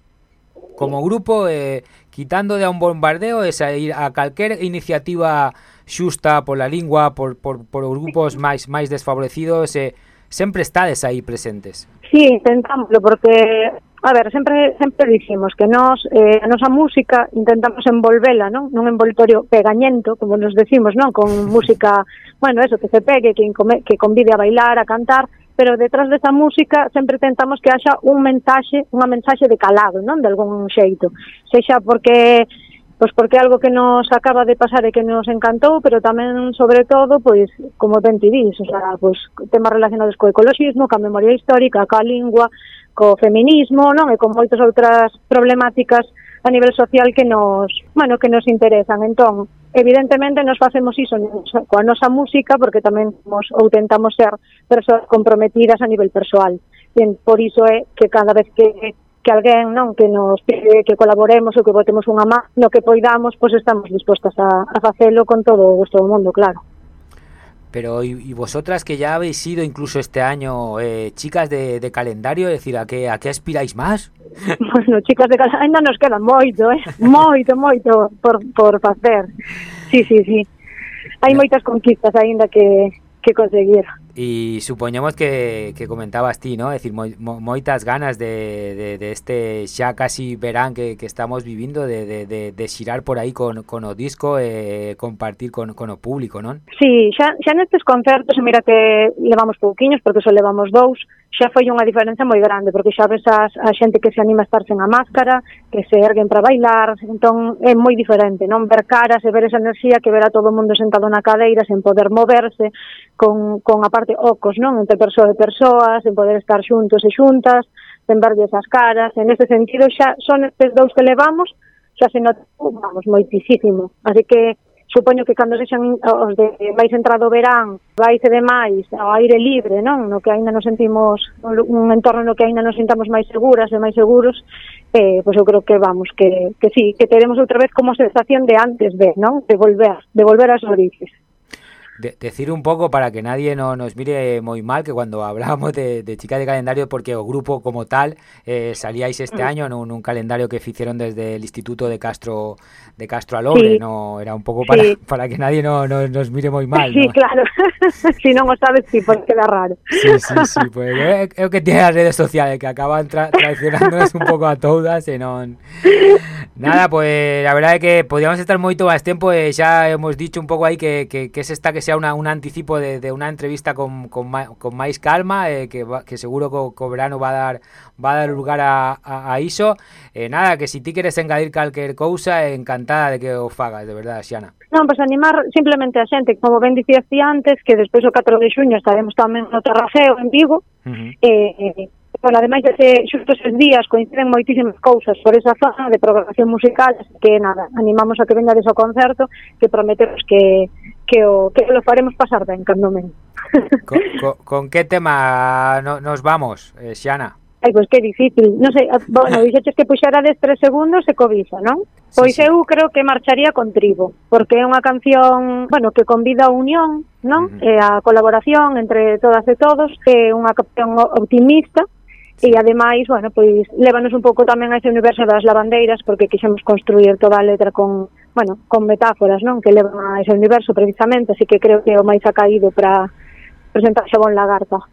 [SPEAKER 3] como grupo eh, quitando de a un bombardeo esa ir a calquer iniciativa xusta pola lingua, por, por, por grupos máis máis desfavorecidos, eh, sempre estades aí presentes.
[SPEAKER 17] Sí, intentámoslo, porque, a ver, sempre sempre dicimos que nós, eh, a nosa música intentamos envolvela, non? Nun envoltorio pegañento, como nos decimos, non? Con música, bueno, eso, que se pegue, que, que convide a bailar, a cantar, pero detrás desa música sempre tentamos que haxa un mensaxe, unha mensaxe de calado, non? De algún xeito. Sexa porque pois porque algo que nos acaba de pasar e que nos encantou, pero tamén sobre todo, pois como ben ti dis, o sea, pois temas relacionados co ecoloxismo, ca memoria histórica, ca lingua, co feminismo, non? E con moitas outras problemáticas a nivel social que nos, bueno, que nos interesan. Entón, Evidentemente, nos facemos iso coa nosa música, porque tamén nos, ou tentamos ser persoas comprometidas a nivel persoal. E por iso é que cada vez que que alguén non que nos pide que colaboremos ou que botemos unha má, no que poidamos, pois estamos dispostas a, a facelo con todo o gusto do mundo, claro.
[SPEAKER 3] Pero y, y vosotras que ya habéis sido incluso este año eh, chicas de, de calendario, es decir, ¿a qué, ¿a qué aspiráis más?
[SPEAKER 17] Bueno, chicas de calendario, ainda nos queda moito, eh? moito, moito por, por facer. Sí, sí, sí. Hai moitas conquistas aínda que, que conseguir.
[SPEAKER 3] E supoñemos que, que comentabas ti, ¿no? decir, dicir, moi, moitas ganas de, de, de este xa casi verán que, que estamos vivindo de, de, de, de xirar por aí con, con o disco e compartir con, con o público, non?
[SPEAKER 17] Sí, xa, xa nestes concertos, mira que levamos pouquiños, porque só levamos dous, xa foi unha diferenza moi grande, porque xa ves a, a xente que se anima a estar sen a máscara, que se erguen para bailar, entón é moi diferente, non ver caras e ver esa enerxía que ver a todo o mundo sentado na cadeira sen poder moverse, con, con a parte ocos, non? Entre persoa e persoa, sen poder estar xuntos e xuntas, sen verlles as caras, en ese sentido xa son estes dous que levamos, xa se nota, vamos, moitísimo. Así que supoño que cando sexan os de máis entrado verán, vai ser demais ao aire libre, non? No que aínda nos sentimos un entorno no que aínda nos sintamos máis seguras e máis seguros, eh, pois eu creo que vamos que que sí, que teremos outra vez como sensación de antes de, non? De volver, de volver ás orices.
[SPEAKER 3] De, decir un poco para que nadie no, nos mire muy mal que cuando hablábamos de, de chica de calendario porque o grupo como tal eh, salíais este
[SPEAKER 17] mm.
[SPEAKER 3] año en un, un, calendario que hicieron desde el Instituto de Castro de Castro Alobre,
[SPEAKER 17] Sí.
[SPEAKER 3] no era un pouco para,
[SPEAKER 17] Sí.
[SPEAKER 3] para que nadie no, no, nos mire moi mal,
[SPEAKER 17] sí,
[SPEAKER 3] ¿no?
[SPEAKER 17] claro. si non o sabes, sí, porque queda raro.
[SPEAKER 3] Sí, sí, sí, pues é, é o que tiene as redes sociales que acaban tra traicionándonos un pouco a todas e non Nada, pues la verdad é que podíamos estar moito máis tempo e xa hemos dicho un pouco aí que, que, que se está que sea una, un anticipo de, de una entrevista con, con, ma, con máis calma eh, que, va, que seguro que o, que o verano va a dar va a dar lugar a, a, a iso eh, nada, que si ti queres engadir calquer cousa eh, encantada de que o fagas, de verdade, Xiana.
[SPEAKER 17] Non, pois animar simplemente a xente, como ben dicías ti antes, que despois o 4 de xuño estaremos tamén no Terraceo, en Vigo,
[SPEAKER 3] uh -huh.
[SPEAKER 17] eh, bueno, ademais de xusto eses días coinciden moitísimas cousas por esa zona de programación musical, así que nada, animamos a que venades ao concerto, que prometemos que que o que lo faremos pasar ben cando men.
[SPEAKER 3] Con, con, con que tema no, nos vamos, eh, Xiana?
[SPEAKER 17] Ai, pois que difícil. Non sei, ah, bueno, ah. dixeches que puxerades tres segundos e covisa, non? Pois sí, sí. eu creo que marcharía con Tribo, porque é unha canción, bueno, que convida a unión, non? Uh -huh. E a colaboración entre todas e todos, é unha canción optimista, e ademais, bueno, pois lévanos un pouco tamén a ese universo das lavandeiras porque quixemos construir toda a letra con, bueno, con metáforas, non? Que levan a ese universo precisamente, así que creo que o máis ha caído para presentarse a Bon Lagarta.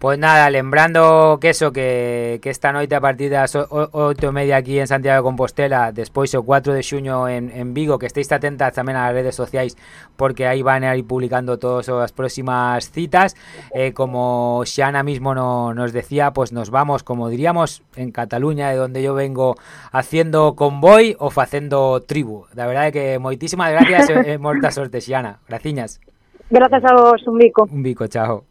[SPEAKER 3] Pues nada, lembrando que eso, que, que esta noite a partir das o- o- oito e media aquí en Santiago de Compostela, despois o 4 de xuño en, en Vigo, que estéis atentas tamén ás redes sociais, porque aí van a ir publicando todas as próximas citas. Eh, como Xana mismo no, nos decía, pues nos vamos, como diríamos, en Cataluña, de donde yo vengo, haciendo convoy o facendo tribu. La verdad é que moitísimas gracias e, e morta sorte, Xana. Graciñas.
[SPEAKER 17] Grazas a vos, un bico.
[SPEAKER 3] Un bico, chao.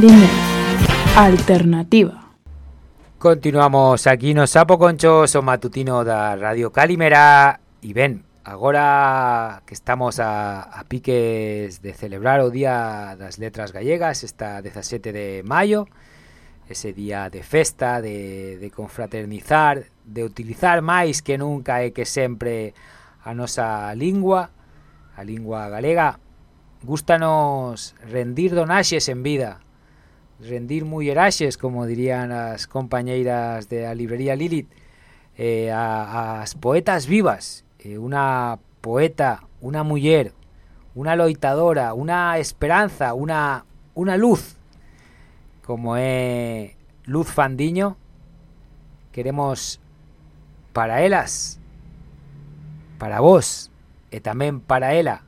[SPEAKER 12] Alinés. Alternativa.
[SPEAKER 3] Continuamos aquí no Sapo Conchos, o matutino da Radio Calimera E ben, agora que estamos a, a piques de celebrar o Día das Letras Gallegas Esta 17 de maio Ese día de festa, de, de confraternizar De utilizar máis que nunca e que sempre a nosa lingua A lingua galega Gústanos rendir donaxes en vida rendir mulleraxes, como dirían as compañeiras de a librería Lilith, eh, a, as poetas vivas, eh, unha poeta, unha muller, unha loitadora, unha esperanza, unha, unha luz, como é Luz Fandiño, queremos para elas, para vos, e tamén para ela,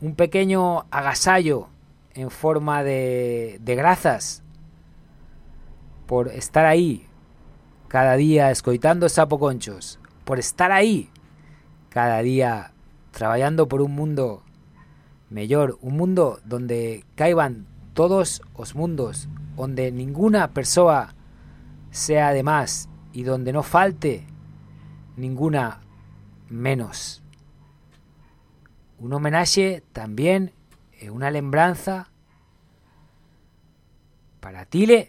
[SPEAKER 3] un pequeño agasallo en forma de, de por estar ahí cada día escoitando Sapo Conchos, por estar ahí cada día traballando por un mundo mellor, un mundo donde caiban todos os mundos, onde ninguna persoa sea de más y donde no falte ninguna menos. Un homenaje también e unha lembranza para Tile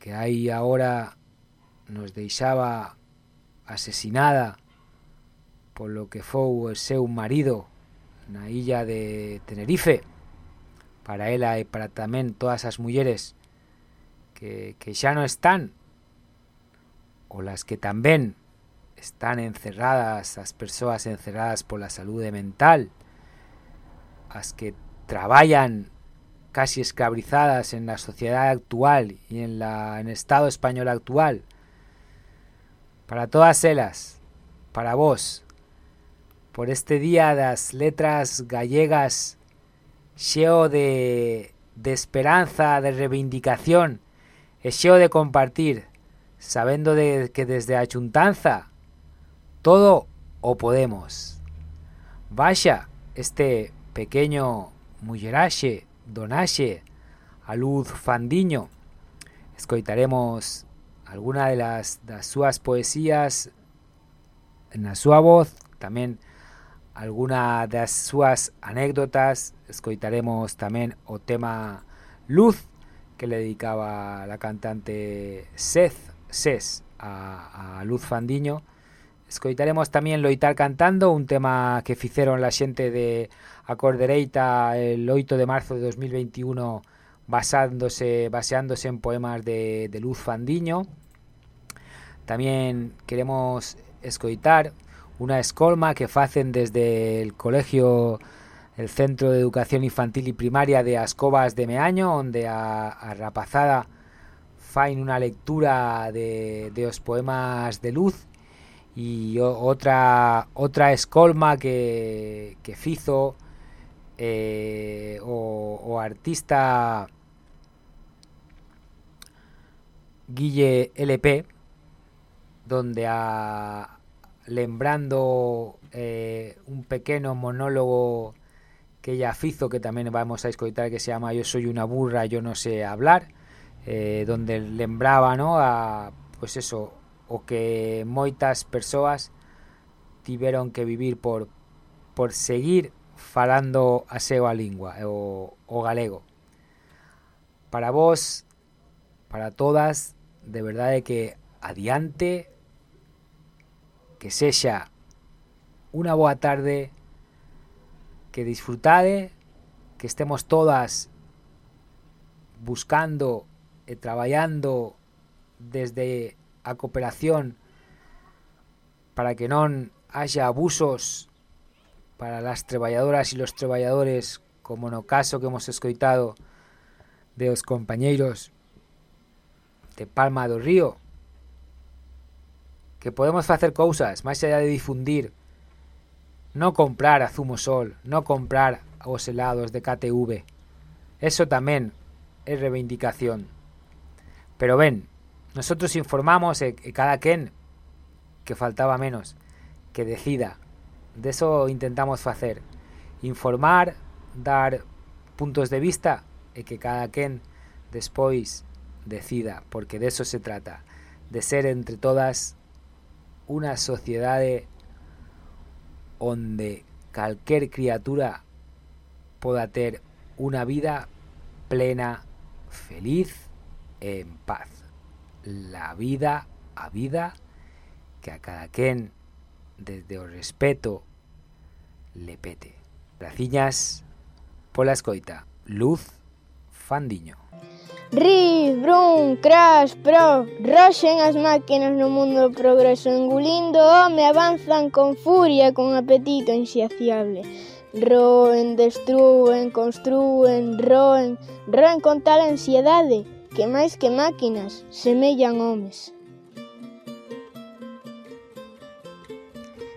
[SPEAKER 3] que aí agora nos deixaba asesinada polo que fou o seu marido na illa de Tenerife. Para ela e para tamén todas as mulleres que, que xa non están ou las que tamén están encerradas as persoas encerradas pola saúde mental as que traballan casi esclavizadas en la sociedad actual y en, la, en el Estado español actual. Para todas ellas, para vos, por este día das letras gallegas xeo de, de esperanza, de reivindicación e de compartir, sabendo de que desde a chuntanza todo o podemos. Vaya este pequeño mulleraxe donaxe a Luz Fandiño. Escoitaremos alguna de las das súas poesías na súa voz, tamén alguna das súas anécdotas, escoitaremos tamén o tema Luz que le dedicaba la cantante Seth Ses a Luz Fandiño. Escoitaremos tamén Loitar cantando, un tema que fixeron la xente de a Cordereita el 8 de marzo de 2021 basándose, baseándose en poemas de, Luz Fandiño. También queremos escoitar una escolma que facen desde el colegio el Centro de Educación Infantil y Primaria de Ascobas de Meaño, onde a, a rapazada fain unha lectura de, de os poemas de Luz e outra outra escolma que, que fizo eh, o, artista Guille LP, donde a lembrando eh, un pequeno monólogo que ella fizo que tamén vamos a escoitar que se llama Yo soy una burra, yo no sé hablar eh, donde lembraba ¿no? a pues eso o que moitas persoas tiveron que vivir por por seguir falando a súa lingua, o, o galego. Para vos, para todas, de verdade que adiante, que sexa unha boa tarde, que disfrutade, que estemos todas buscando e traballando desde a cooperación para que non haxa abusos para las treballadoras y los treballadores, como no caso que hemos escoitado de os compañeiros de Palma do Río, que podemos facer cousas máis allá de difundir, no comprar a Sol, no comprar os helados de KTV. Eso tamén é reivindicación. Pero ben, nosotros informamos e, e cada quen que faltaba menos que decida de eso intentamos facer. Informar, dar puntos de vista e que cada quen despois decida, porque de eso se trata, de ser entre todas unha sociedade onde calquer criatura poda ter unha vida plena, feliz en paz. la vida, a vida, que a cada quen desde o respeto le pete. Graciñas pola escoita. Luz Fandiño.
[SPEAKER 18] Ri, brum, crash, pro, roxen as máquinas no mundo do progreso engulindo home avanzan con furia con apetito insaciable. Roen, destruen, construen, roen, roen con tal ansiedade que máis que máquinas semellan homes.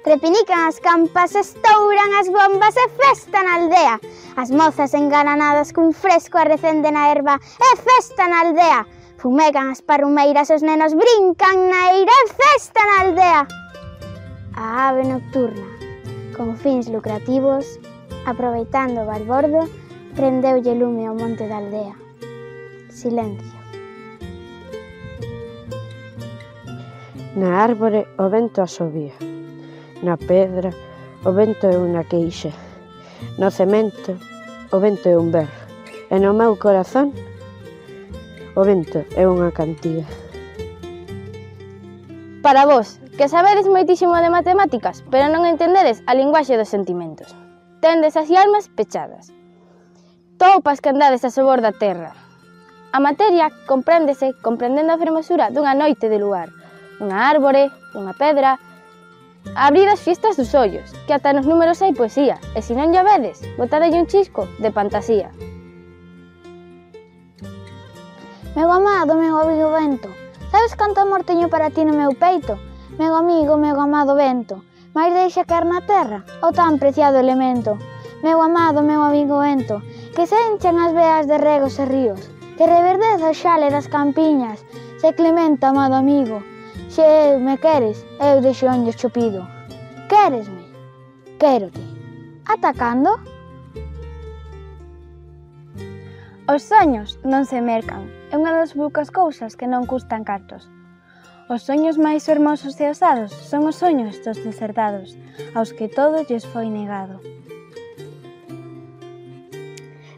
[SPEAKER 19] Repinican as campas, estouran as bombas e festa na aldea. As mozas engananadas cun fresco arrecende na erva e festa na aldea. Fumegan as parrumeiras, os nenos brincan na eira e festa na aldea. A ave nocturna, con fins lucrativos, aproveitando o balbordo, prendeulle lume ao monte da aldea. Silencio.
[SPEAKER 20] Na árbore o vento asobía, na pedra o vento é unha queixa, no cemento o vento é un berro, e no meu corazón o vento é unha cantiga.
[SPEAKER 21] Para vos, que sabedes moitísimo de matemáticas, pero non entendedes a linguaxe dos sentimentos. Tendes as almas pechadas. Toupas que andades a sobor da terra. A materia compréndese comprendendo a fermosura dunha noite de luar, unha árbore, unha pedra, Abrid as fiestas dos ollos, que ata nos números hai poesía, e se non lle vedes, botadelle un chisco de fantasía.
[SPEAKER 19] Meu amado, meu amigo vento, sabes canto amor teño para ti no meu peito? Meu amigo, meu amado vento, máis deixa caer na terra o tan preciado elemento. Meu amado, meu amigo vento, que se enchan as veas de regos e ríos, que reverdeza o xale das campiñas, se Clementa, amado amigo, se me queres, eu deixo onde chupido. Queresme, quérote. Atacando?
[SPEAKER 21] Os soños non se mercan, é unha das poucas cousas que non custan cartos. Os soños máis hermosos e osados son os soños dos desertados, aos que todo lles foi negado.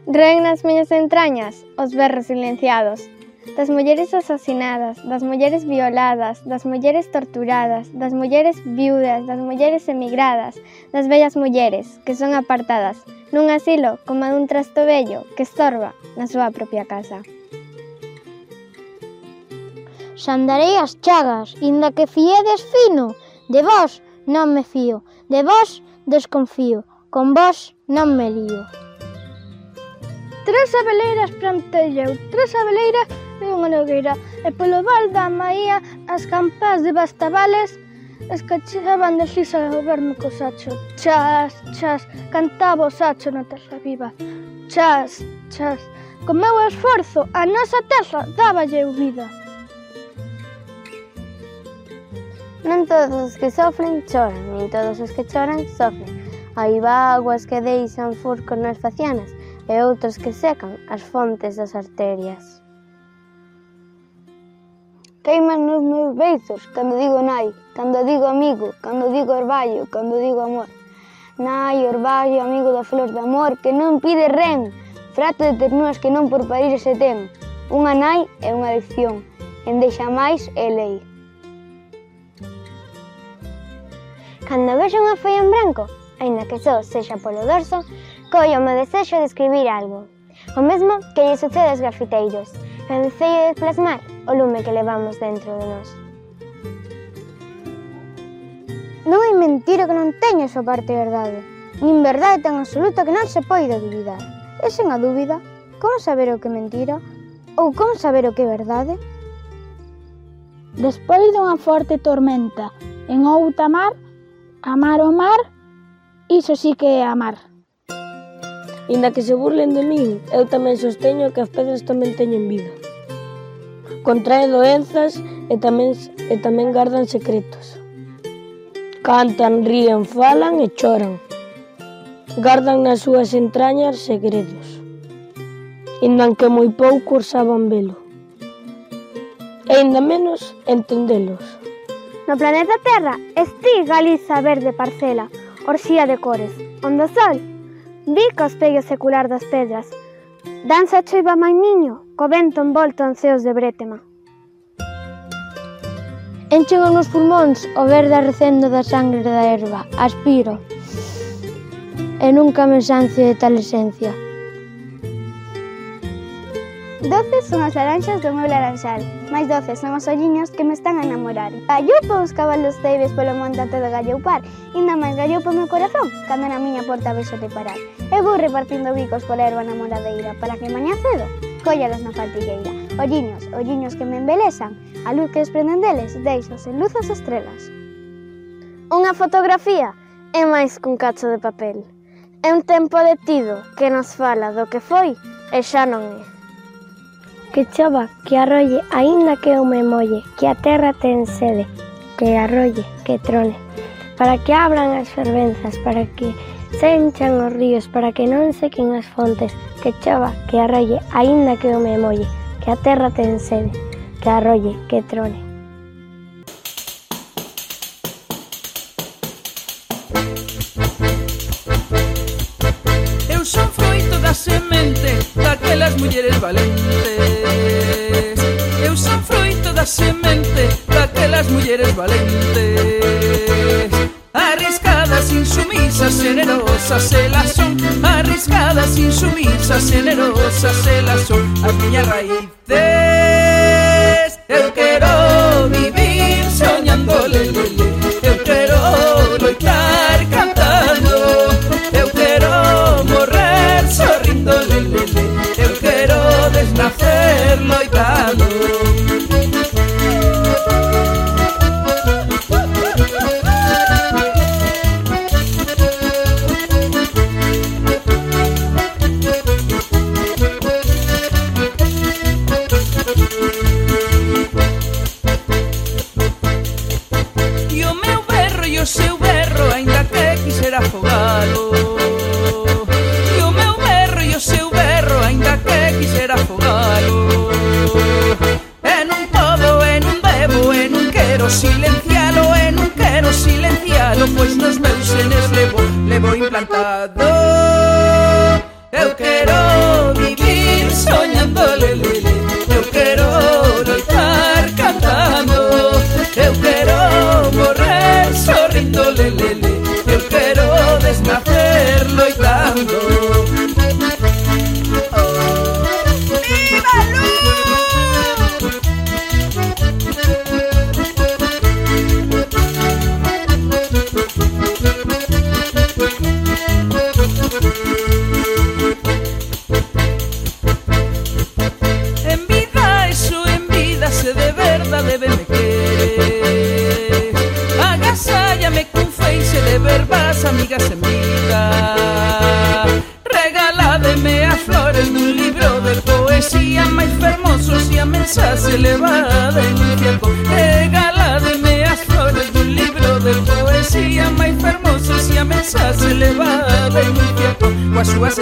[SPEAKER 18] Reen nas miñas entrañas os berros silenciados das mulleres asasinadas, das mulleres violadas, das mulleres torturadas, das mulleres viudas, das mulleres emigradas, das bellas mulleres que son apartadas nun asilo como dun trasto bello que estorba na súa propia casa.
[SPEAKER 19] Xandarei as chagas, inda que fiedes fino, de vos non me fío, de vos desconfío, con vos non me lío.
[SPEAKER 18] Tres abeleiras plantei eu, tres abeleiras e unha nogueira. E polo val da Maía as campás de Bastavales escachaban de xisa o verme co sacho. Chas, chas, cantaba o sacho na terra viva. Chas, chas, con meu esforzo a nosa terra dáballe vida.
[SPEAKER 22] Non todos os que sofren choran, nin todos os que choran sofren. Hai vaguas que deixan furcos nas facianas, e outras que secan as fontes das arterias.
[SPEAKER 18] Queiman nos meus beizos cando digo nai, cando digo amigo, cando digo orballo, cando digo amor. Nai, orballo, amigo da flor de amor que non pide ren, frato de ternuras que non por parir se ten. Unha nai é unha lección, en deixa máis é lei.
[SPEAKER 19] Cando vexo unha folla en branco, aínda que só sexa polo dorso, escollo o desexo de escribir algo. O mesmo que lle sucede aos grafiteiros, que deseño de plasmar o lume que levamos dentro de nós. Non hai mentira que non teña esa parte verdade, nin verdade tan absoluta que non se poida duvidar. E sen a dúbida, como saber o que é mentira ou como saber o que é verdade?
[SPEAKER 23] Despois dunha forte tormenta en outra mar, amar o mar, iso sí que é amar.
[SPEAKER 24] Inda que se burlen de min, eu tamén sosteño que as pedras tamén teñen vida. Contraen doenzas e tamén, e tamén gardan secretos. Cantan, ríen, falan e choran. Gardan nas súas entrañas segredos. Indan que moi pouco saban velo. E ainda menos entendelos.
[SPEAKER 25] No planeta Terra, estí Galiza verde parcela, orxía de cores, onde o sol Vi que os secular das pedras. Danza a choiva niño, co vento envolto en ceos de brétema.
[SPEAKER 19] Enchen os pulmóns o verde arrecendo da sangre da erva. Aspiro. E nunca me sancio de tal esencia.
[SPEAKER 25] Doces son as laranxas do meu laranxal, máis doces son os olliños que me están a enamorar. Gallupo os cabalos teibes polo monte até do galloupar, inda máis galloupo o meu corazón, cando na miña porta vexo de parar. Eu vou repartindo bicos pola erva namoradeira, para que mañá cedo collalas na fatigueira. Olliños, olliños que me embelesan, a luz que desprenden deles, deixos en luz as estrelas. Unha fotografía é máis cun cacho de papel. É un tempo detido que nos fala do que foi e xa non é.
[SPEAKER 22] Que chova, que arrolle, aínda que eu me molle, que a terra ten sede, que arrolle, que trone, para que abran as fervenzas, para que se enchan os ríos, para que non sequen as fontes, que chova, que arrolle, aínda que eu me molle, que a terra ten sede, que arrolle, que trone.
[SPEAKER 13] daquelas mulleres valentes Eu son froito da semente daquelas mulleres valentes Arriscadas, insumisas, generosas, elas son Arriscadas, insumisas, generosas, elas son As miñas raíces Eu quero vivir soñando, le. Eu quero loitar, sorrindo, lelele Eu quero desnacer loitando Pois nos meus genes levo, levo implantado elevada en un fiaco Regaládeme as flores dun libro de poesía máis fermosos e a mensaxe elevada en un fiaco Coas súas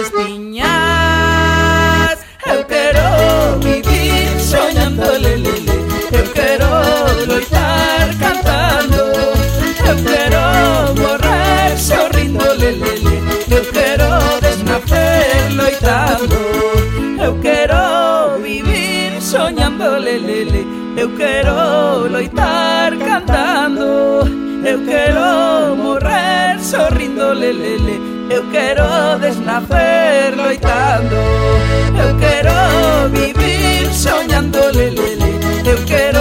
[SPEAKER 13] lelele. Eu quero loitar cantando. Eu quero morrer sorrindo lelele. Eu quero desnacer loitando. Eu quero vivir soñando lelele. Eu quero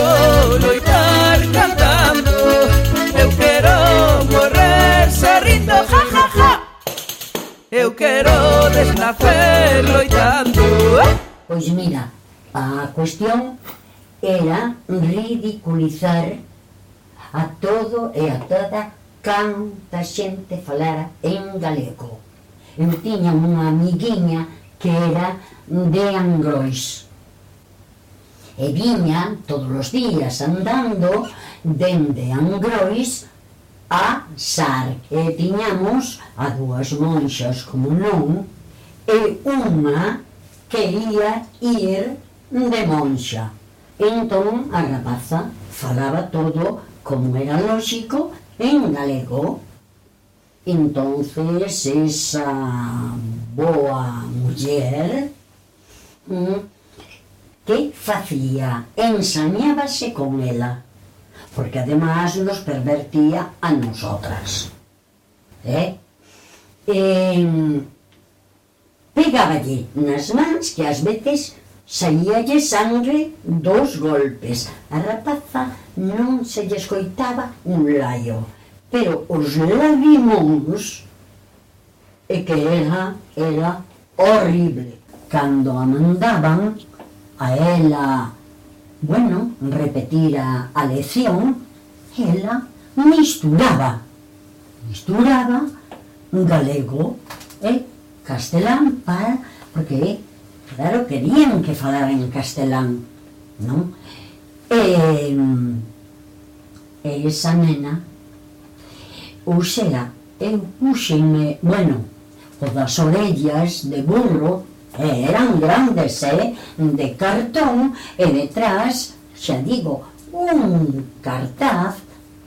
[SPEAKER 13] loitar cantando. Eu quero morrer sorrindo ja ja ja. Eu quero desnacer loitando.
[SPEAKER 26] Pois mira A cuestión era ridiculizar a todo e a toda canta xente falara en galego. Eu tiña unha amiguinha que era de Angrois. E viña todos os días andando dende Angrois a Sar. E tiñamos a dúas monxas como non e unha que ia ir de monxa. Entón a rapaza falaba todo como era lógico en galego. Entonces esa boa muller mm, que facía? Ensañábase con ela, porque además nos pervertía a nosotras. Eh? E, pegáballe nas mans que ás veces Saíalle sangre dos golpes. A rapaza non se lle escoitaba un laio, pero os lagrimóns e que era, era horrible. Cando a mandaban a ela, bueno, repetir a, a lección, ela misturaba, misturaba galego e castelán para, porque Claro, querían que falara en castelán, non? E, e esa nena ou sea, eu puxenme, bueno, o das orellas de burro, e eran grandes, eh, de cartón, e detrás, xa digo, un cartaz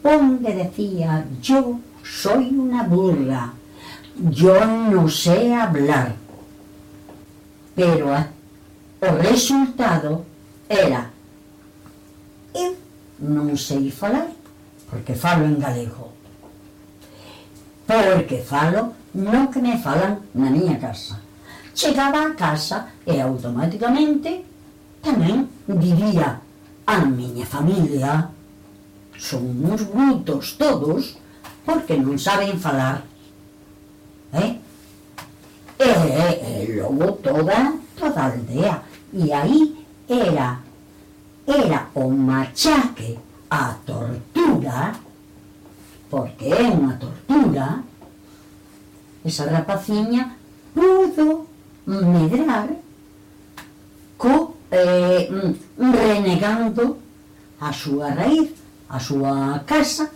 [SPEAKER 26] onde decía, yo soy una burra, yo no sé hablar pero a, o resultado era eu non sei falar porque falo en galego porque falo no que me falan na miña casa chegaba a casa e automáticamente tamén diría a miña familia son uns brutos todos porque non saben falar eh? Eh, eh, eh, e, e logo toda, toda a aldea. E aí era, era o machaque, a tortura, porque é unha tortura, esa rapaciña pudo medrar co eh, mm, renegando a súa raíz, a súa casa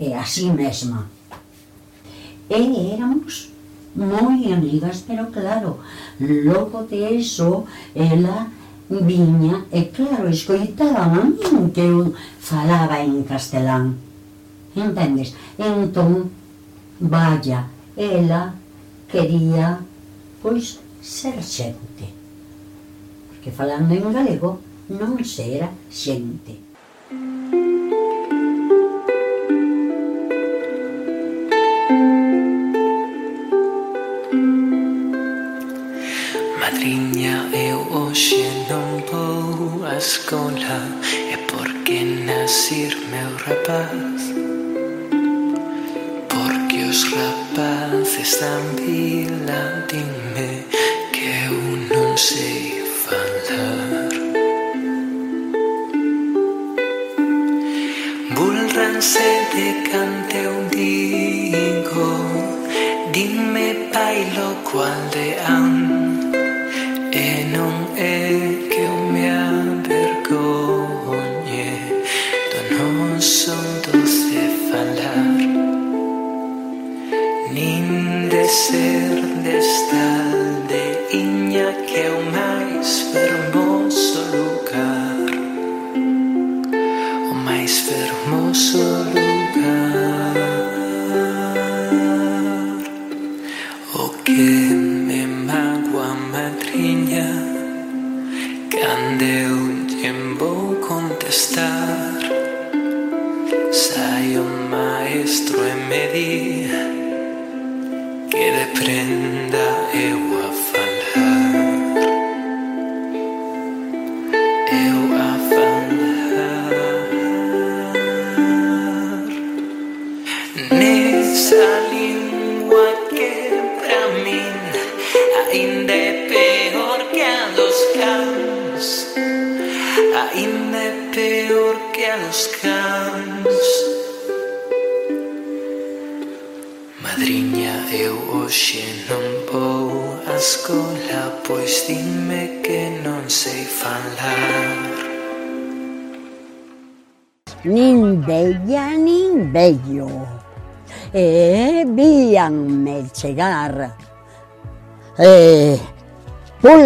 [SPEAKER 26] e a sí mesma. E éramos moi amigas, pero claro, logo de eso, ela viña e claro, escoitaba a min que eu falaba en castelán. Entendes? Entón, vaya, ela quería, pois, ser xente. Porque falando en galego non se era xente.
[SPEAKER 27] Vou á escola E porque nacir meu rapaz Porque os rapaces da vila dinme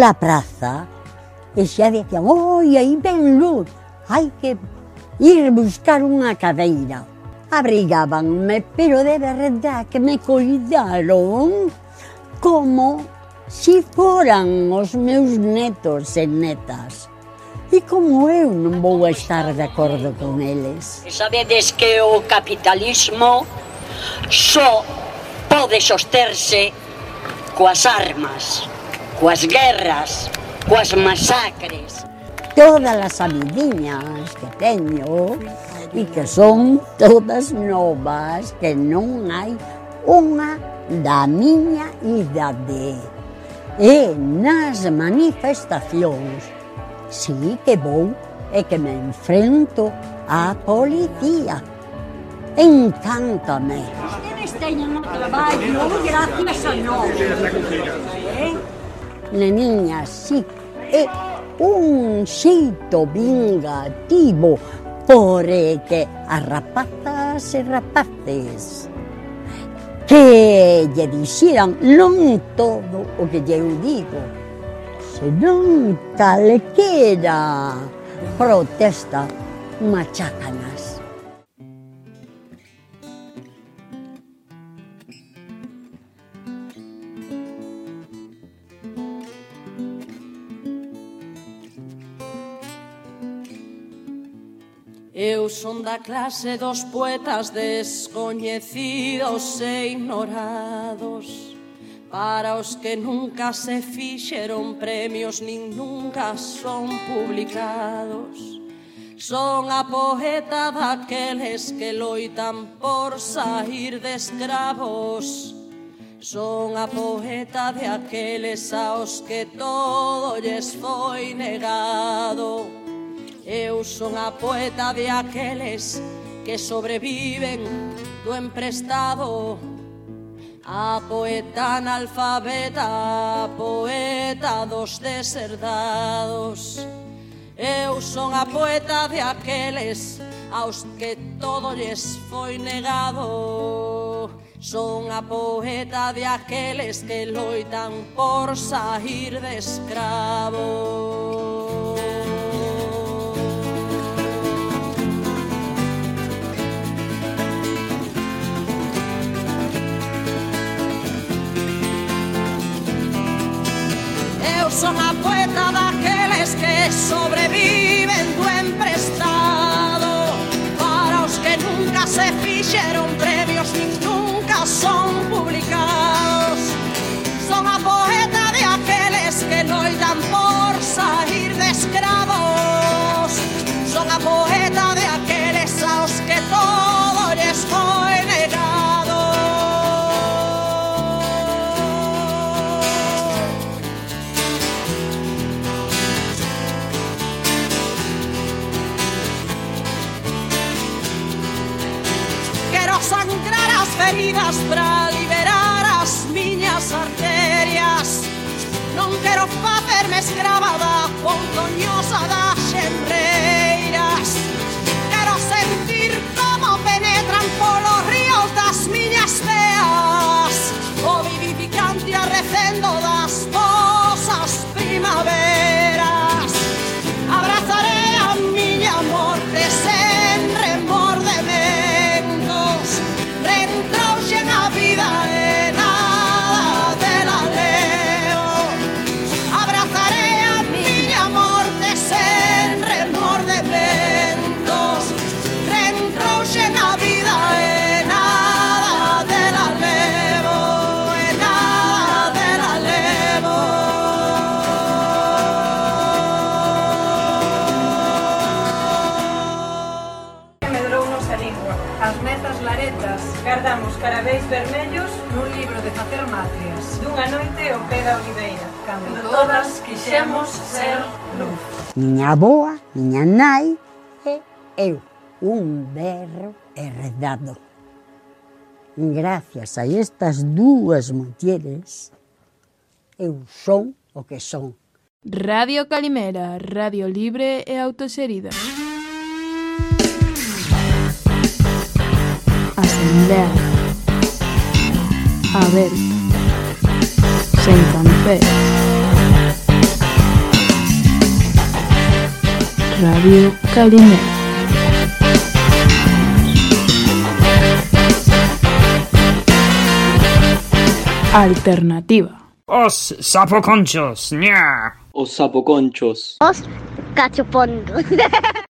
[SPEAKER 27] a
[SPEAKER 26] praza e xa dicían, oi, aí ven luz, hai que ir buscar unha cadeira. Abrigábanme, pero de verdad que me cuidaron como si foran os meus netos e netas. E como eu non vou estar de acordo con eles?
[SPEAKER 28] Sabedes que o capitalismo só pode sosterse coas armas coas guerras, coas masacres.
[SPEAKER 26] Todas as amidiñas que teño e que son todas novas, que non hai unha da miña idade. E nas manifestacións, sí que vou e que me enfrento á policía. Encántame.
[SPEAKER 28] Ustedes teñen o traballo gracias a nós
[SPEAKER 26] neniña, sí, é un xeito vingativo porque as rapazas e rapaces que lle dixeran non todo o que lle eu digo, senón calquera protesta machacanas.
[SPEAKER 29] Eu son da clase dos poetas descoñecidos e ignorados. Para os que nunca se fixeron premios nin nunca son publicados. Son a poeta daqueles que loitan por sair de escravos. Son a poeta de aqueles aos que todo lles foi negado. Eu son a poeta de aqueles que sobreviven do emprestado. A poeta analfabeta, a poeta dos deserdados. Eu son a poeta de aqueles aos que todo lles foi negado. Son a poeta de aqueles que loitan por sair de escravos Son a poeta daqueles que sobreviven do emprestado. Para os que nunca se fixeron premios nin nunca son publicados vidas para liberar as miñas arterias. Non quero facerme escrava
[SPEAKER 30] todas quixemos ser luz.
[SPEAKER 26] Miña aboa, miña nai e eu, un berro herdado. Gracias a estas dúas mulleres, eu son o que son.
[SPEAKER 12] Radio Calimera, radio libre e autoserida. Asamblea. ver. Sen campea. Radio Calimera. Alternativa.
[SPEAKER 14] Os sapoconchos, ña.
[SPEAKER 15] Os sapoconchos.
[SPEAKER 16] Os cachopondos.